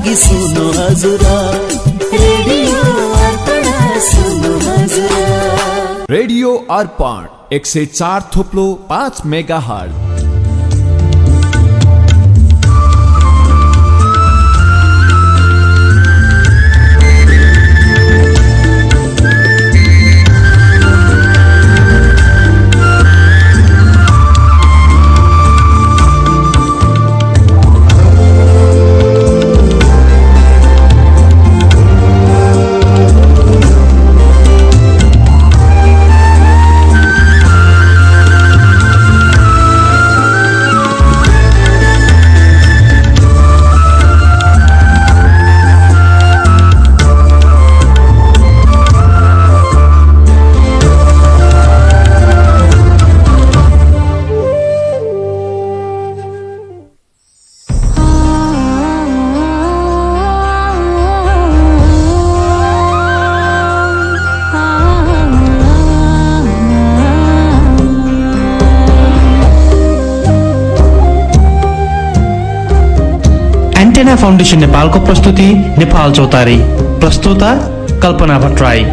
लागि सुन्नु हजुर। रेडियो अर्पण एक सय चार थोप्लो पाँच मेगा हल एन्टेना फाउन्डेसन नेपालको प्रस्तुति नेपाल चौतारी प्रस्तुता कल्पना भट्टराई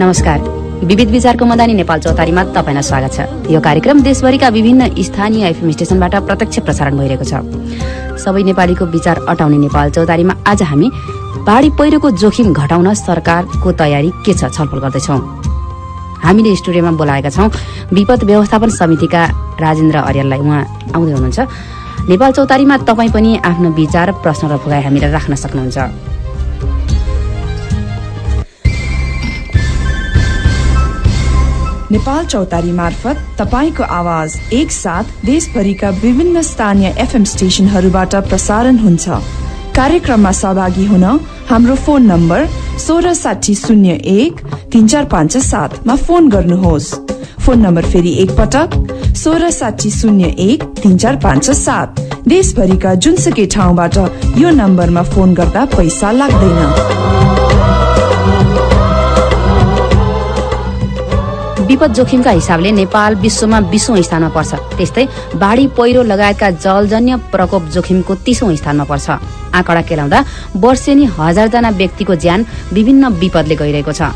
नमस्कार। विविध विचारको मदानी नेपाल चौतारीमा तपाईँलाई स्वागत छ। यो कार्यक्रम देशभरिका विभिन्न स्थानीय एफएम स्टेशनबाट प्रत्यक्ष प्रसारण भइरहेको छ। सबै नेपालीको विचार अटाउने नेपाल चौतारीमा आज हामी बाढी पहिरोको जोखिम घटाउन सरकारको तयारी के छ छलफल गर्दैछौँ। हामीले स्टुडियोमा बोलाएका छौँ। विपद व्यवस्थापन समितिका राजेन्द्र अर्याललाई उहाँ आउँदै हुनुहुन्छ। नेपाल चौतारीमा तपाईँ पनि आफ्नो विचार प्रश्न र भुगाई हामीलाई राख्न सक्नुहुन्छ। नेपाल चौतारी मार्फत तपाईँको आवाज एकसाथ देशभरिका विभिन्न स्थानीय एफएम स्टेशनहरूबाट प्रसारण हुन्छ। कार्यक्रममा सहभागी हुन हाम्रो फोन नम्बर सोह्र साठी शून्य एक तिन चार पाँच सातमा फोन गर्नुहोस्। फोन नम्बर फेरि एकपटक सोह्र साठी शून्य एक तिन चार पाँच सात। देशभरिका जुनसुकै ठाउँबाट यो नम्बरमा फोन गर्दा पैसा लाग्दैन। विपद जोखिमका हिसाबले नेपाल विश्वमा बिसौँ स्थानमा पर्छ। त्यस्तै बाढी पहिरो लगायतका जलजन्य प्रकोप जोखिमको तीसौँ स्थानमा पर्छ। आँकडा केलाउँदा वर्षेनी हजारजना व्यक्तिको ज्यान विभिन्न विपदले गइरहेको छ।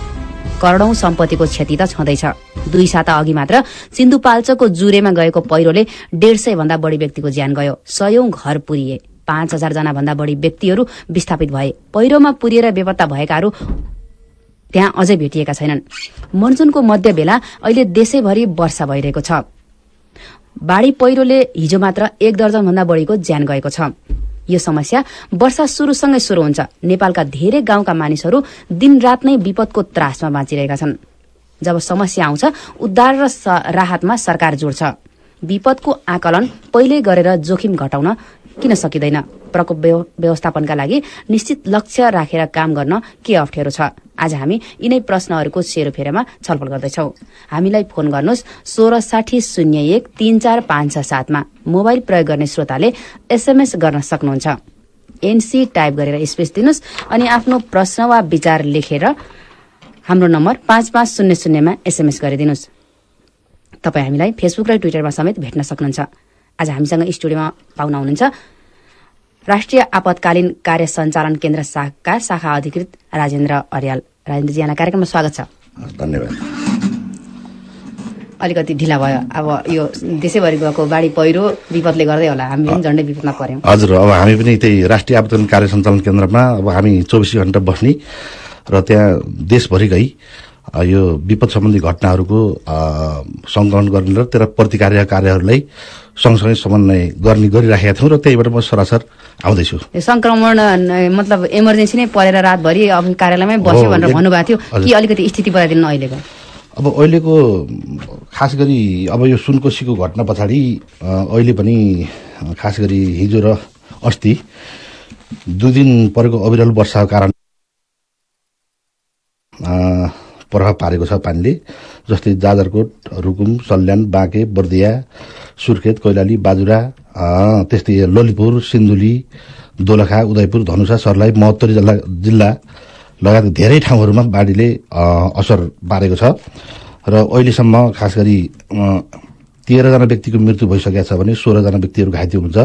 करोडौं सम्पत्तिको क्षति त छँदैछ। दुई साता अघि मात्र सिन्धुपाल्चोको जुरेमा गएको पहिरोले डेढ सय भन्दा बढी व्यक्तिको ज्यान गयो। सयौं घर पुरिए। पाँच हजार जना भन्दा बढी व्यक्तिहरू विस्थापित भए। पहिरोमा पुरिएर बेपत्ता भएकाहरू त्यहाँ अझै भेटिएका छैनन्। मनसुनको मध्य बेला अहिले देशैभरि वर्षा भइरहेको छ। बाढी पहिरोले हिजो मात्र एक दर्जनभन्दा बढीको ज्यान गएको छ। यो समस्या वर्षा सुरुसँगै सुरु हुन्छ। नेपालका धेरै गाउँका मानिसहरू दिनरात नै विपदको त्रासमा बाँचिरहेका छन्। जब समस्या आउँछ उद्धार र राहतमा सरकार जोड्छ विपदको आकलन पहिले गरेर जोखिम घटाउन किन सकिँदैन? प्रकोप व्यवस्थापनका लागि निश्चित लक्ष्य राखेर काम गर्न के अप्ठ्यारो छ? आज हामी यिनै प्रश्नहरूको सेरोफेरोमा छलफल गर्दैछौ। हामीलाई फोन गर्नुहोस् सोह्र साठी शून्य एक तीन चार पाँच छ सातमा। मोबाइल प्रयोग गर्ने श्रोताले एसएमएस गर्न सक्नुहुन्छ। एनसी टाइप गरेर स्पेस दिनुहोस् अनि आफ्नो प्रश्न वा विचार लेखेर हाम्रो नम्बर पाँच पाँच शून्य शून्यमा एसएमएस गरिदिनुहोस्। तपाईँ हामीलाई फेसबुक र ट्विटरमा समेत भेट्न सक्नुहुन्छ। आज हामीसँग स्टुडियोमा पाउन हुनुहुन्छ राष्ट्रिय आपतकालीन कार्य सञ्चालन केन्द्र शाखा शाखा अधिकृत राजेन्द्र अर्याल। राजेन्द्रजी यहाँलाई कार्यक्रममा स्वागत छ। धन्यवाद। अलिकति ढिला भयो। अब यो देशैभरि गएको बाढी पहिरो विपदले गर्दै होला। हामी पनि झन्डै विपदमा पर्यौँ हजुर अब हामी पनि त्यही राष्ट्रिय आपतकालीन कार्य सञ्चालन केन्द्रमा अब हामी चौबिस घन्टा बस्ने र त्यहाँ देशभरिकै यो विपद सम्बन्धी घटनाहरूको सङ्कलन गर्ने र त्यसलाई प्रतिकार्य कार्यहरूलाई सँगसँगै समन्वय गर्ने गरिराखेका थियौँ र त्यहीबाट म सरासर आउँदैछु। सङ्क्रमण मतलब इमर्जेन्सी नै परेर रातभरि अब कार्यालयमै बस्यो भनेर भन्नुभएको थियो। कि अलिकति स्थिति बताइदिनु अहिलेको? अब अहिलेको खास गरी अब यो सुनकोसीको घटना पछाडि अहिले पनि खास गरी हिजो र अस्ति दुई दिन परेको अविरल वर्षाको कारण प्रभाव पारेको छ पानीले जस्तै जाजरकोट रुकुम सल्यान बाँके बर्दिया सुर्खेत कैलाली बाजुरा त्यस्तै ललितपुर सिन्धुली दोलखा उदयपुर धनुषा सर्लाही महोत्तरी जिल्ला जिल्ला लगायत धेरै ठाउँहरूमा बाढीले असर पारेको छ। र अहिलेसम्म खास गरी तेह्रजना व्यक्तिको मृत्यु भइसकेको छ भने सोह्रजना व्यक्तिहरू घाइते हुन्छ।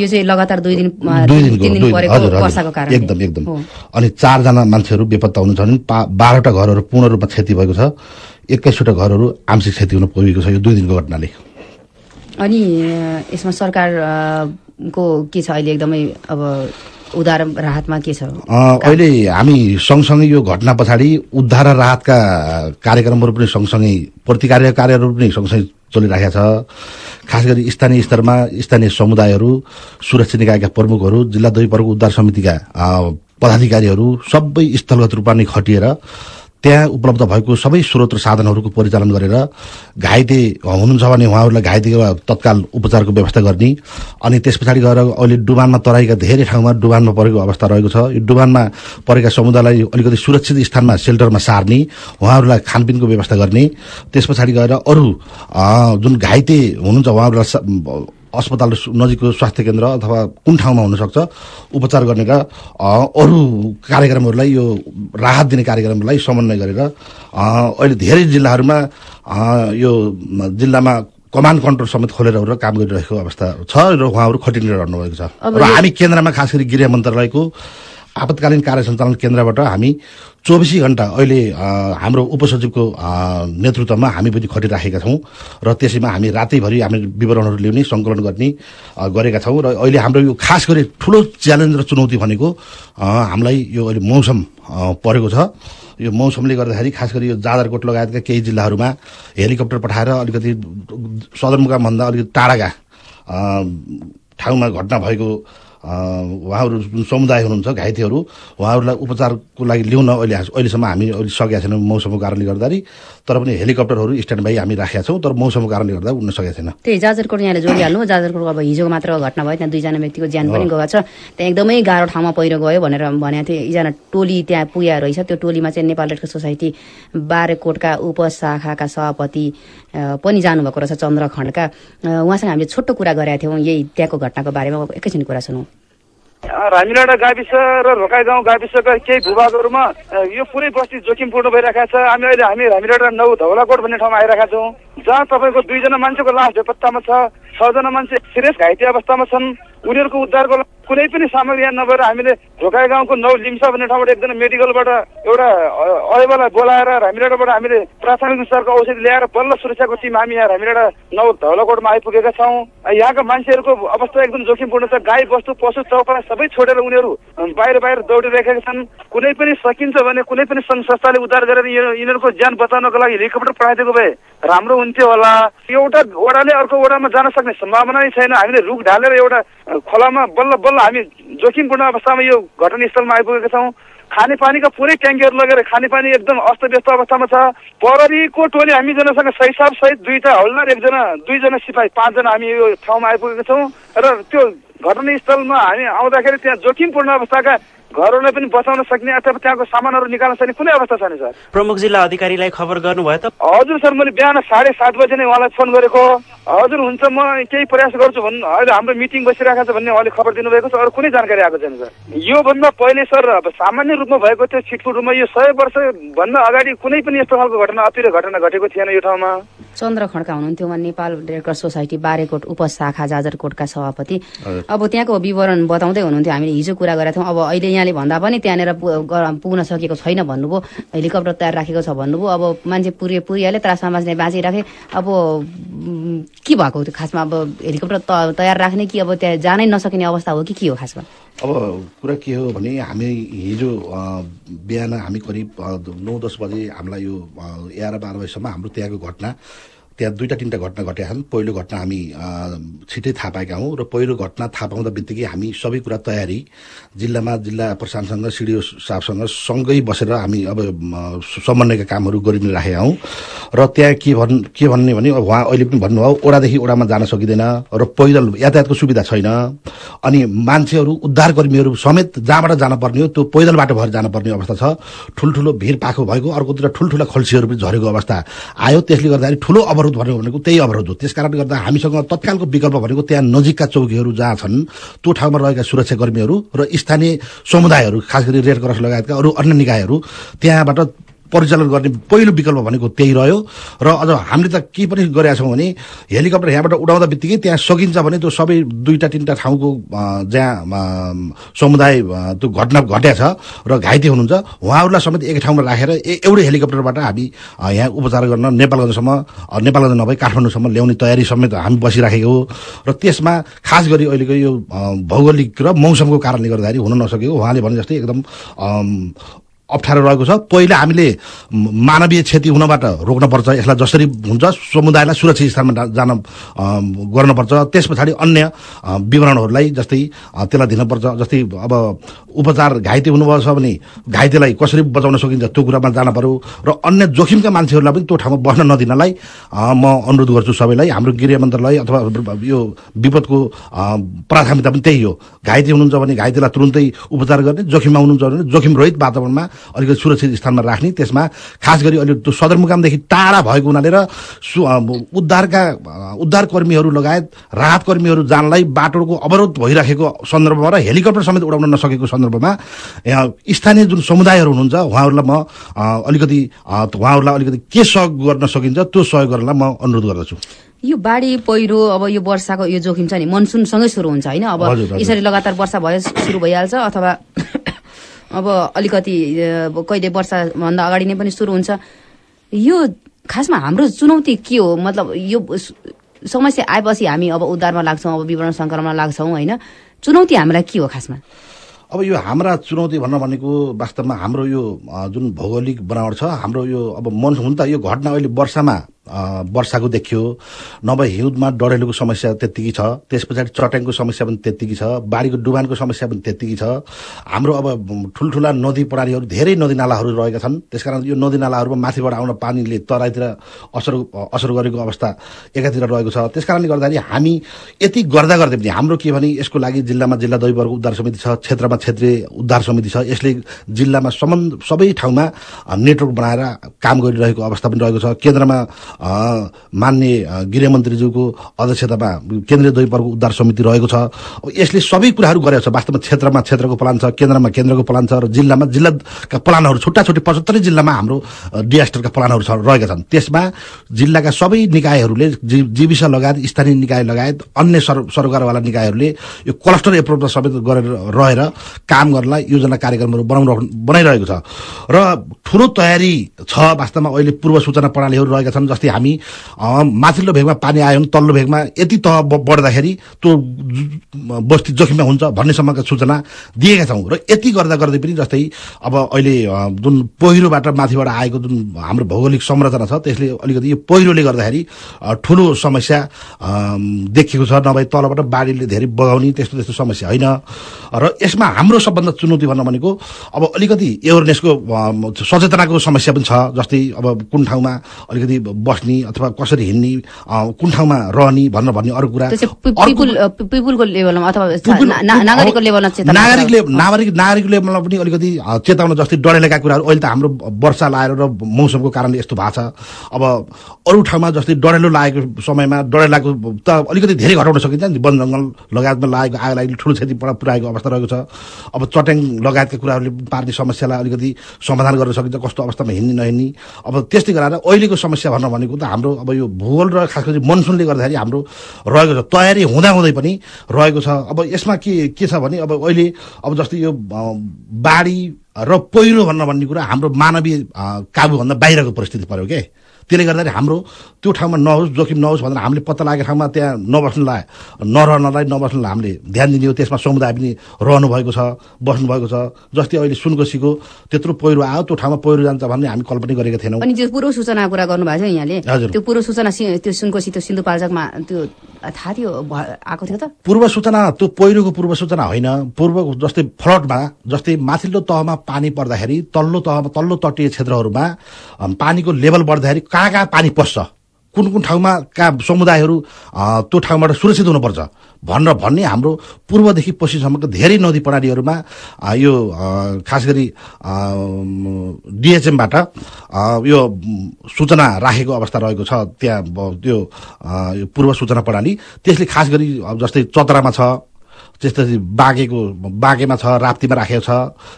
यो चाहिँ लगातार दुई दिन एकदम एकदम। अनि चारजना मान्छेहरू बेपत्ता हुनुहुन्छ भने पा बाह्रवटा घरहरू पूर्ण रूपमा क्षति भएको छ। एक्काइसवटा घरहरू आंशिक क्षति हुन पुगेको छ यो दुई दिनको घटनाले। अनि यसमा सरकार अ, को के छ अहिले एकदमै अब उदार राहतमा के छ? अहिले हामी सँगसँगै यो घटना पछाडि उद्धार राहतका कार्यक्रमहरू पनि सँगसँगै प्रतिकार्य कार्यहरू पनि सँगसँगै चलिरहेका छ। खास गरी स्थानीय स्तरमा स्थानीय समुदायहरू सुरक्षा निकायका प्रमुखहरू जिल्ला दुई प्रमुख उद्धार समितिका पदाधिकारीहरू सबै स्थलगत रूपमा नै खटिएर त्यहाँ उपलब्ध भएको सबै स्रोत र साधनहरूको परिचालन गरेर घाइते हुनुहुन्छ भने उहाँहरूलाई घाइतेको तत्काल उपचारको व्यवस्था गर्ने अनि त्यस पछाडि गएर अहिले डुबानमा तराईका धेरै ठाउँमा डुबानमा परेको अवस्था रहेको छ। यो डुबानमा परेका समुदायलाई अलिकति सुरक्षित स्थानमा सेल्टरमा सार्ने उहाँहरूलाई खानपिनको व्यवस्था गर्ने त्यस पछाडि गएर अरू जुन घाइते हुनुहुन्छ उहाँहरूलाई अस्पताल नजिकको स्वास्थ्य केन्द्र अथवा कुन ठाउँमा हुनसक्छ उपचार गर्ने र अ, अरू कार्यक्रमहरूलाई यो राहत दिने कार्यक्रमलाई समन्वय गरेर अहिले धेरै जिल्लाहरूमा यो जिल्लामा कमान्ड कन्ट्रोल समेत खोलेर काम गरिरहेको अवस्था छ र उहाँहरू खटिरहनु भएको छ। र हामी केन्द्रमा खास गरी गृह मन्त्रालयको आपतकालीन कार्य सञ्चालन केन्द्रबाट हामी चौबिसै घन्टा अहिले हाम्रो उपसचिवको नेतृत्वमा हामी पनि खटिराखेका छौँ र त्यसैमा हामी रातैभरि हामी विवरणहरू ल्याउने सङ्कलन गर्ने गरेका छौँ र अहिले हाम्रो यो खास गरी ठुलो च्यालेन्ज र चुनौती भनेको हामीलाई यो अहिले मौसम परेको छ। यो मौसमले गर्दाखेरि खास गरी यो जाजरकोट लगायतका केही जिल्लाहरूमा हेलिकप्टर पठाएर अलिकति सदरमुकामभन्दा अलिकति टाढाका ठाउँमा घटना भएको उहाँहरू जुन समुदाय हुनुहुन्छ घाइतेहरू उहाँहरूलाई उपचारको लागि ल्याउन अहिले अहिलेसम्म हामी अहिले सकेका छैनौँ मौसमको कारणले गर्दाखेरि तर पनि हेलिकप्टरहरू स्ट्यान्ड बाई हामी राखेका छौँ तर मौसमको कारणले गर्दा उड्न सकेका छैन। त्यही जाजरकोट यहाँले जोडिहाल्नु जाजरकोट अब हिजो मात्र घटना भयो त्यहाँ दुईजना व्यक्तिको ज्यान पनि गएको छ। त्यहाँ एकदमै गाह्रो ठाउँमा पहिरो गयो भनेर भनेको थियो एकजना टोली त्यहाँ पुगेको रहेछ त्यो टोलीमा चाहिँ नेपाल रेड क्रस सोसाइटी बारेकोटका उपशाखाका सभापति पनि जानुभएको रहेछ चन्द्र खण्डका अ, उहाँसँग हामीले छोटो कुरा गरेका थियौँ यही त्यहाँको घटनाको बारेमा एकैछिन कुरा सुनौँ। रामिलाडा गाविस र रोकाई गाउँ गाविसका केही भूभागहरूमा यो पुरै बस्ती जोखिमपूर्ण भइरहेका छ। हामी अहिले हामी रामिलाडा नौ धौलाकोट भन्ने ठाउँमा आइरहेका छौँ। जहाँ तपाईँको दुईजना मान्छेको लास बेपत्तामा छजना मान्छे सिरियस घाइते अवस्थामा छन्। उनीहरूको उद्धारको लागि कुनै पनि सामग्री यहाँ नभएर हामीले ढोकाई गाउँको नौ लिम्सा भन्ने ठाउँबाट एकजना मेडिकलबाट एउटा अयबालाई बोलाएर रामिराडाबाट हामीले प्राथमिक स्तरको औषधि ल्याएर बल्ल सुरक्षाको टिम हामी यहाँ रामिराडा नौ धौलाकोटमा आइपुगेका छौँ। यहाँका मान्छेहरूको अवस्था एकदम जोखिमपूर्ण छ। गाई बस्तु पशु चौपडा सबै छोडेर उनीहरू बाहिर बाहिर दौडिरहेका छन्। कुनै पनि सकिन्छ भने कुनै पनि सङ्घ संस्थाले उद्धार गरेर यिनीहरू- यिनीहरूको ज्यान बचाउनको लागि हेलिकप्टर पठाइदिएको भए राम्रो हुन्थ्यो होला। एउटा वडाले अर्को वडामा जान सक्ने सम्भावना नै छैन। हामीले रुख ढालेर एउटा खोलामा बल्ल बल्ल हामी जोखिमपूर्ण अवस्थामा यो घटनास्थलमा आइपुगेका छौँ। खानेपानीका पुरै ट्याङ्कीहरू लगेर खानेपानी एकदम अस्तव्यस्त अवस्थामा छ। प्रहरीको टोली हामी जनासँग सहिसाब सहित दुईटा हौलदार एकजना दुईजना सिपाही पाँचजना हामी यो ठाउँमा आइपुगेका छौँ। र त्यो घटनास्थलमा हामी आउँदाखेरि त्यहाँ जोखिमपूर्ण अवस्थाका घरहरूलाई पनि बचाउन सक्ने अथवा त्यहाँको सामानहरू निकाल्न सक्ने कुनै अवस्था छैन सर? प्रमुख जिल्ला अधिकारीलाई खबर गर्नुभयो त? हजुर सर मैले बिहान साढे सात बजे नै उहाँलाई फोन गरेको। हजुर हुन्छ म केही प्रयास गर्छु भन्नु अहिले हाम्रो मिटिङ बसिरहेको छ भन्ने उहाँले खबर दिनुभएको छ अरू कुनै जानकारी आएको छैन सर। योभन्दा पहिले सर अब सामान्य रूपमा भएको त्यो छिटफुट रूपमा यो सय वर्षभन्दा अगाडि कुनै पनि यस्तो खालको घटना अप्रिय घटना घटेको थिएन यो ठाउँमा। चन्द्र खड्का हुनुहुन्थ्यो उहाँ Nepal red cross society Barekot उपशाखा जाजरकोटका सभापति। अब त्यहाँको विवरण बताउँदै हुनुहुन्थ्यो हामीले हिजो कुरा गरेका थियौँ अब अहिले यहाँले भन्दा पनि त्यहाँनिर पुग्न सकेको छैन भन्नुभयो। हेलिकप्टर तयार राखेको छ भन्नुभयो। अब मान्छे पुरे पुरिहाले त्रास समाजले बाँचिराखे। अब के भएको त्यो खासमा? अब हेलिकप्टर तयार राख्ने कि अब त्यहाँ जानै नसकिने अवस्था हो कि के हो खासमा? अब कुरा के हो भने हामी हिजो बिहान हामी करिब नौ दस बजे हामीलाई यो एघार बाह्र बजीसम्म हाम्रो त्यहाँको घटना त्यहाँ दुईवटा तिनवटा घटना घटेका छन्। पहिलो घटना हामी छिटै थाहा पाएका हौँ र पहिलो घटना थाहा पाउँदा बित्तिकै हामी सबै कुरा तयारी जिल्लामा जिल्ला प्रशासनसँग सिडिओ साहबसँग सँगै बसेर हामी अब समन्वयका कामहरू गरि पनि राखेका हौँ। र त्यहाँ के भन् के भन्ने भने उहाँ अहिले पनि भन्नुभयो ओडादेखि ओडामा जान सकिँदैन र पैदल यातायातको सुविधा छैन। अनि मान्छेहरू उद्धारकर्मीहरू समेत जहाँबाट जानुपर्ने हो त्यो पैदल बाटो भएर जानुपर्ने अवस्था छ। ठुल्ठुलो भिड पाखो भएको अर्कोतिर ठुल्ठुला खल्सीहरू पनि झरेको अवस्था आयो। त्यसले गर्दाखेरि ठुलो अवरोध भनेको भनेको त्यही अवरोध हो। त्यस कारणले गर्दा हामीसँग तत्कालको विकल्प भनेको त्यहाँ नजिकका चौकीहरू जहाँ छन् त्यो ठाउँमा रहेका सुरक्षाकर्मीहरू र स्थानीय समुदायहरू खास गरी रेड क्रस लगायतका अरू अन्य निकायहरू त्यहाँबाट परिचालन गर्ने पहिलो विकल्प भनेको त्यही रह्यो। र अझ हामीले त के पनि गरेका छौँ भने हेलिकप्टर यहाँबाट उडाउँदा बित्तिकै त्यहाँ सकिन्छ भने त्यो सबै दुईवटा तिनवटा ठाउँको जहाँ समुदाय त्यो घटना घट्या छ र घाइते हुनुहुन्छ उहाँहरूलाई समेत एक ठाउँमा राखेर ए- एउटै हेलिकप्टरबाट हामी यहाँ उपचार गर्न नेपालगञ्जसम्म नेपालगञ्ज नभए काठमाडौँसम्म ल्याउने तयारी समेत हामी बसिराखेको हो। र त्यसमा खास गरी अहिलेको यो भौगोलिक र मौसमको कारणले गर्दाखेरि हुन नसकेको उहाँले भने जस्तै एकदम अप्ठ्यारो रहेको छ। पहिला हामीले मानवीय क्षति हुनबाट रोक्नुपर्छ। यसलाई जसरी हुन्छ समुदायलाई सुरक्षित स्थानमा जान गर्नुपर्छ। त्यस पछाडि अन्य विवरणहरूलाई जस्तै त्यसलाई दिनुपर्छ। जस्तै अब उपचार घाइते हुनुभएको भने घाइतेलाई कसरी बचाउन सकिन्छ त्यो कुरामा जान पर्यो। र अन्य जोखिमका मान्छेहरूलाई पनि त्यो ठाउँमा बस्न नदिनलाई म अनुरोध गर्छु सबैलाई। हाम्रो गृह मन्त्रालय अथवा यो विपदको प्राथमिकता पनि त्यही हो। घाइते हुनुहुन्छ भने घाइतेलाई तुरुन्तै उपचार गर्ने जोखिममा हुनुहुन्छ भने जोखिम रहित वातावरणमा अलिकति सुरक्षित स्थानमा राख्ने। त्यसमा खास गरी अहिले त्यो सदरमुकामदेखि टाढा भएको हुनाले र सु उद्धारका अ, उद्धार कर्मीहरू लगायत राहत कर्मीहरू जानलाई बाटोको अवरोध भइराखेको सन्दर्भमा र हेलिकप्टर समेत उडाउन नसकेको सन्दर्भमा यहाँ स्थानीय जुन समुदायहरू हुनुहुन्छ उहाँहरूलाई म अलिकति उहाँहरूलाई अलिकति के सहयोग गर्न सकिन्छ त्यो सहयोग गर्नलाई म अनुरोध गर्दछु। यो बाढी पहिरो अब यो वर्षाको यो जोखिम छ नि मनसुनसँगै सुरु हुन्छ होइन? अब। यसरी लगातार वर्षा भयो सुरु भइहाल्छ अथवा अब अलिकति कहिले वर्षाभन्दा अगाडि नै पनि सुरु हुन्छ। यो खासमा हाम्रो चुनौती के हो? मतलब यो समस्या आएपछि हामी अब उद्धारमा लाग्छौँ अब विवरण सङ्कलनमा लाग्छौँ होइन? चुनौती हामीलाई के हो खासमा? अब यो हाम्रा चुनौती भन्न भनेको वास्तवमा हाम्रो यो जुन भौगोलिक बनावट छ हाम्रो यो अब मन हुन त यो घटना अहिले वर्षामा वर्षाको देखियो। नभए हिउँदमा डढेलोको समस्या त्यत्तिकै छ। त्यस पछाडि चट्याङको समस्या पनि त्यत्तिकै छ। बाढीको डुबानको समस्या पनि त्यत्तिकै छ। हाम्रो अब ठुल्ठुला नदी प्रणालीहरू धेरै नदीनालाहरू रहेका छन्। त्यसकारण यो नदीनालाहरूमा माथिबाट आउन पानीले तराईतिर असर असर गरेको अवस्था एकातिर रहेको छ। त्यस कारणले गर्दाखेरि हामी यति गर्दा गर्दै पनि हाम्रो के भने यसको लागि जिल्लामा जिल्ला दैवर्ग उद्धार समिति छ क्षेत्रमा क्षेत्रीय उद्धार समिति छ। यसले जिल्लामा सम्बन्ध सबै ठाउँमा नेटवर्क बनाएर काम गरिरहेको अवस्था पनि रहेको छ। केन्द्रमा अ, गृहमन्त्रीज्यूको अध्यक्षतामा केन्द्रीय दैवर्ग उद्धार समिति रहेको छ। अब यसले सबै कुराहरू गरेको छ। वास्तवमा क्षेत्रमा क्षेत्रको प्लान छ केन्द्रमा केन्द्रको प्लान छ र जिल्लामा जिल्लाका प्लानहरू छुट्टा छुट्टै पचहत्तरै जिल्लामा हाम्रो अ, डिजास्टरका प्लानहरू छ रहेका छन्। त्यसमा जिल्लाका सबै निकायहरूले जीविस लगायत स्थानीय निकाय लगायत अन्य सर सरकारवाला निकायहरूले यो क्लस्टर एप्रोचमा समेत गरेर रहेर काम गर्नलाई योजना कार्यक्रमहरू बनाउनु बनाइरहेको छ। र ठुलो तयारी छ। वास्तवमा अहिले पूर्व सूचना प्रणालीहरू रहेका छन् जस्तै हामी अ, माथिल्लो भेगमा पानी आयो भने तल्लो भेगमा यति तह बढ्दाखेरि त्यो बस्ती जोखिममा हुन्छ भन्नेसम्मका सूचना दिएका छौँ। र यति गर्दा गर्दै पनि जस्तै अब अहिले जुन पहिरोबाट माथिबाट आएको जुन हाम्रो भौगोलिक संरचना छ त्यसले अलिकति यो पहिरोले गर्दाखेरि ठुलो समस्या देखिएको छ। नभए तलबाट बाढीले धेरै बगाउने त्यस्तो त्यस्तो समस्या होइन। र यसमा हाम्रो सबभन्दा चुनौती भन्न भनेको अब अलिकति एवेरनेसको सचेतनाको समस्या पनि छ। जस्तै अब कुन ठाउँमा अलिकति बस्ने अथवा कसरी हिँड्ने कुन ठाउँमा रहने भनेर भन्ने अरू कुरा। नागरिकले नागरिक नागरिक लेभलमा पनि अलिकति चेताउन जस्तै डढेलेका कुराहरू अहिले त हाम्रो वर्षा लाएर र मौसमको कारणले यस्तो भएको छ। अब अरू ठाउँमा जस्तै डढेलो लागेको समयमा डढेलाको त अलिकति धेरै घटाउन सकिन्छ नि। वन जङ्गल लगायतमा लागेको आग लागि ठुलो क्षति पुऱ्याएको अवस्था रहेको छ। अब चट्याङ लगायतका कुराहरूले पार्ने समस्यालाई अलिकति समाधान गर्न सकिन्छ। कस्तो अवस्थामा हिँड्ने नहिँड्ने। अब त्यस्तै गराएर अहिलेको समस्या भन्न भनेको त हाम्रो अब यो भूगोल र खास गरी मनसुनले गर्दाखेरि हाम्रो रहेको छ तयारी हुँदाहुँदै पनि रहेको छ। अब यसमा के के छ भने अब अहिले अब जस्तै यो बाढी र पहिरो भन्न भन्ने कुरा हाम्रो मानवीय काबुभन्दा बाहिरको परिस्थिति पर्यो के? त्यसले गर्दाखेरि हाम्रो त्यो ठाउँमा नहोस् जोखिम नहोस् भनेर हामीले पत्ता लागेको ठाउँमा त्यहाँ नबस्नुलाई नरहनलाई नबस्नुलाई हामीले ध्यान दिने हो। त्यसमा समुदाय पनि रहनु भएको छ बस्नु भएको छ। जस्तै अहिले सुनकोसीको त्यत्रो पहिरो आयो त्यो ठाउँमा पहिरो जान्छ भन्ने हामी कल्पना गरेका थिएनौँ। अनि त्यो पूर्व सूचनाको कुरा गर्नुभएको थियो यहाँले। हजुर। त्यो पूर्व सूचना त्यो सुनकोसी त्यो सिन्धुपाल्चोकमा त्यो थाहा थियो आएको थियो त। पूर्व सूचना त्यो पहिरोको पूर्व सूचना होइन। पूर्व जस्तै फ्लडमा जस्तै माथिल्लो तहमा पानी पर्दाखेरि तल्लो तहमा तल्लो तटीय क्षेत्रहरूमा पानीको लेभल बढ्दाखेरि कहाँ कहाँ पानी पस्छ? कुन कुन ठाउँमा कहाँ समुदायहरू त्यो ठाउँबाट सुरक्षित हुनुपर्छ? भनेर भन्ने हाम्रो पूर्वदेखि पश्चिमसम्मको धेरै नदी प्रणालीहरूमा यो खास गरी डिएचएमबाट यो सूचना राखेको अवस्था रहेको छ त्यहाँ त्यो पूर्व सूचना प्रणाली। त्यसले खास गरी जस्तै चतरामा छ त्यसपछि बाँकेको बाँकेमा छ राप्तीमा राखेको छ।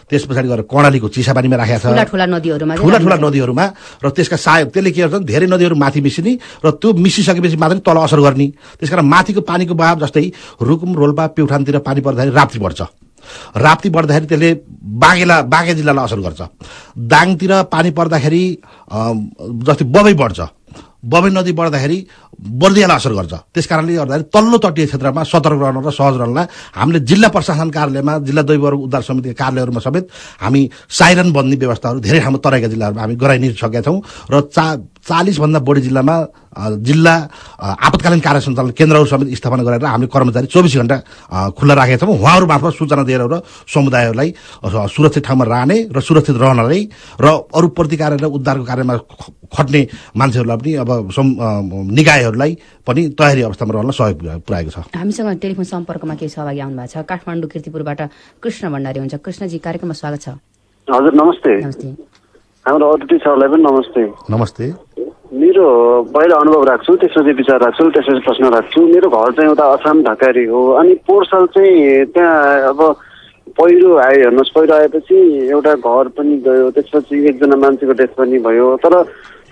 त्यस पछाडि गएर कर्णालीको चिसापानीमा राखेको छ। ठुला नदीहरूमा ठुला ठुला। नदीहरूमा। र त्यसका सायद त्यसले के गर्छ धेरै नदीहरू माथि मिसिने र त्यो मिसिसकेपछि मात्रै तल असर गर्ने। त्यस कारण माथिको पानीको बहाव जस्तै रुकुम रोल्पा प्युठानतिर पानी पर्दाखेरि राप्ती बढ्छ। राप्ती बढ्दाखेरि त्यसले बाँकेला बाँके जिल्लालाई असर गर्छ। दाङतिर पानी पर्दाखेरि जस्तै बबई बढ्छ। बबई नदी बढ्दाखेरि बर्दियालाई असर गर्छ। त्यस कारणले गर्दाखेरि तल्लो तटीय क्षेत्रमा सतर्क रहन र सहज रहनलाई हामीले जिल्ला प्रशासन कार्यालयमा जिल्ला दैवहरू उद्धार समितिका कार्यालयहरूमा समेत हामी साइरन बन्ने व्यवस्थाहरू धेरै ठाउँमा तराईका जिल्लाहरूमा हामी गराइ नै छौँ र चा चालिसभन्दा बढी जिल्लामा जिल्ला आपतकालीन कार्य सञ्चालन केन्द्रहरू समेत स्थापना गरेर हामीले कर्मचारी चौबिस घन्टा खुल्ला राखेका छौँ। उहाँहरू मार्फत सूचना दिएर र समुदायहरूलाई सुरक्षित ठाउँमा रहने र सुरक्षित रहनलाई र अरू प्रतिकार र उद्धारको कार्यमा खट्ने मान्छेहरूलाई पनि अब निकायहरूलाई पनि तयारी अवस्थामा रहन सहयोग पुर्याएको छ। हामीसँग टेलिफोन सम्पर्कमा केही सहभागी आउनु भएको छ। काठमाडौँ किर्तिपुरबाट कृष्ण भण्डारी हुन्छ कृष्णजी कार्यक्रममा स्वागत छ। हजुर नमस्ते। नमस्ते। हाम्रो अतिथि सरलाई पनि नमस्ते। नमस्ते। मेरो पहिला अनुभव राख्छु त्यसपछि विचार राख्छु त्यसपछि प्रश्न राख्छु। मेरो घर चाहिँ उता अछाम ढकारी हो अनि पोर्सल चाहिँ त्यहाँ अब पहिरो आयो हेर्नुहोस् पहिरो आएपछि एउटा घर पनि गयो त्यसपछि एकजना मान्छेको डेथ पनि भयो। तर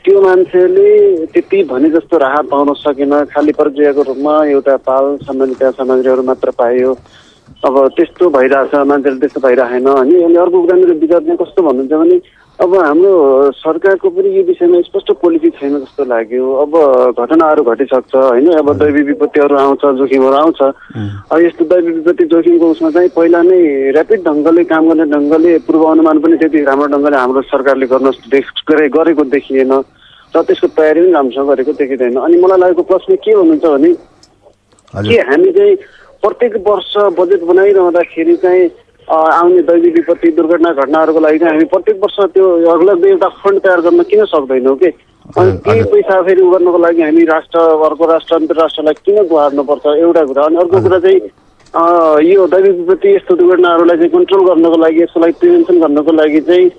त्यो मान्छेले त्यति भने जस्तो राहत पाउन सकेन। खाली प्रक्रियाको रूपमा एउटा पाल सामान्य सामग्रीहरू मात्र पाइयो अब त्यस्तो भइरहेछ मान्छेले त्यस्तो भइरहेन। होइन अनि अर्को कुरा मेरो विचार चाहिँ कस्तो भन्नुहुन्छ भने अब हाम्रो सरकारको पनि यो विषयमा स्पष्ट पोलिसी छैन जस्तो लाग्यो। अब घटनाहरू घटिसक्छ होइन? अब दैवी विपत्तिहरू आउँछ जोखिमहरू आउँछ। अब यस्तो दैवी विपत्ति जोखिमको उसमा चाहिँ पहिला नै ऱ्यापिड ढङ्गले काम गर्ने ढङ्गले पूर्व अनुमान पनि त्यति राम्रो ढङ्गले हाम्रो सरकारले गर्न गरेको देखिएन। र त्यसको तयारी पनि राम्रोसँग गरेको देखिँदैन। अनि मलाई लागेको प्रश्न के भन्नुहुन्छ भने के हामी चाहिँ प्रत्येक वर्ष बजेट बनाइरहँदाखेरि चाहिँ आउने दैविक विपत्ति दुर्घटना घटनाहरूको लागि चाहिँ हामी प्रत्येक वर्ष त्यो अग्लग्दै एउटा फन्ड तयार गर्न किन सक्दैनौँ के? अनि त्यही। पैसा फेरि उ गर्नको लागि हामी राष्ट्र अर्को राष्ट्र अन्तर्राष्ट्रलाई किन गुहार्नुपर्छ एउटा कुरा? अनि अर्को कुरा चाहिँ अ, यो दैविक विपत्ति यस्तो दुर्घटनाहरूलाई चाहिँ कन्ट्रोल गर्नको लागि यसको लागि प्रिभेन्सन गर्नको लागि चाहिँ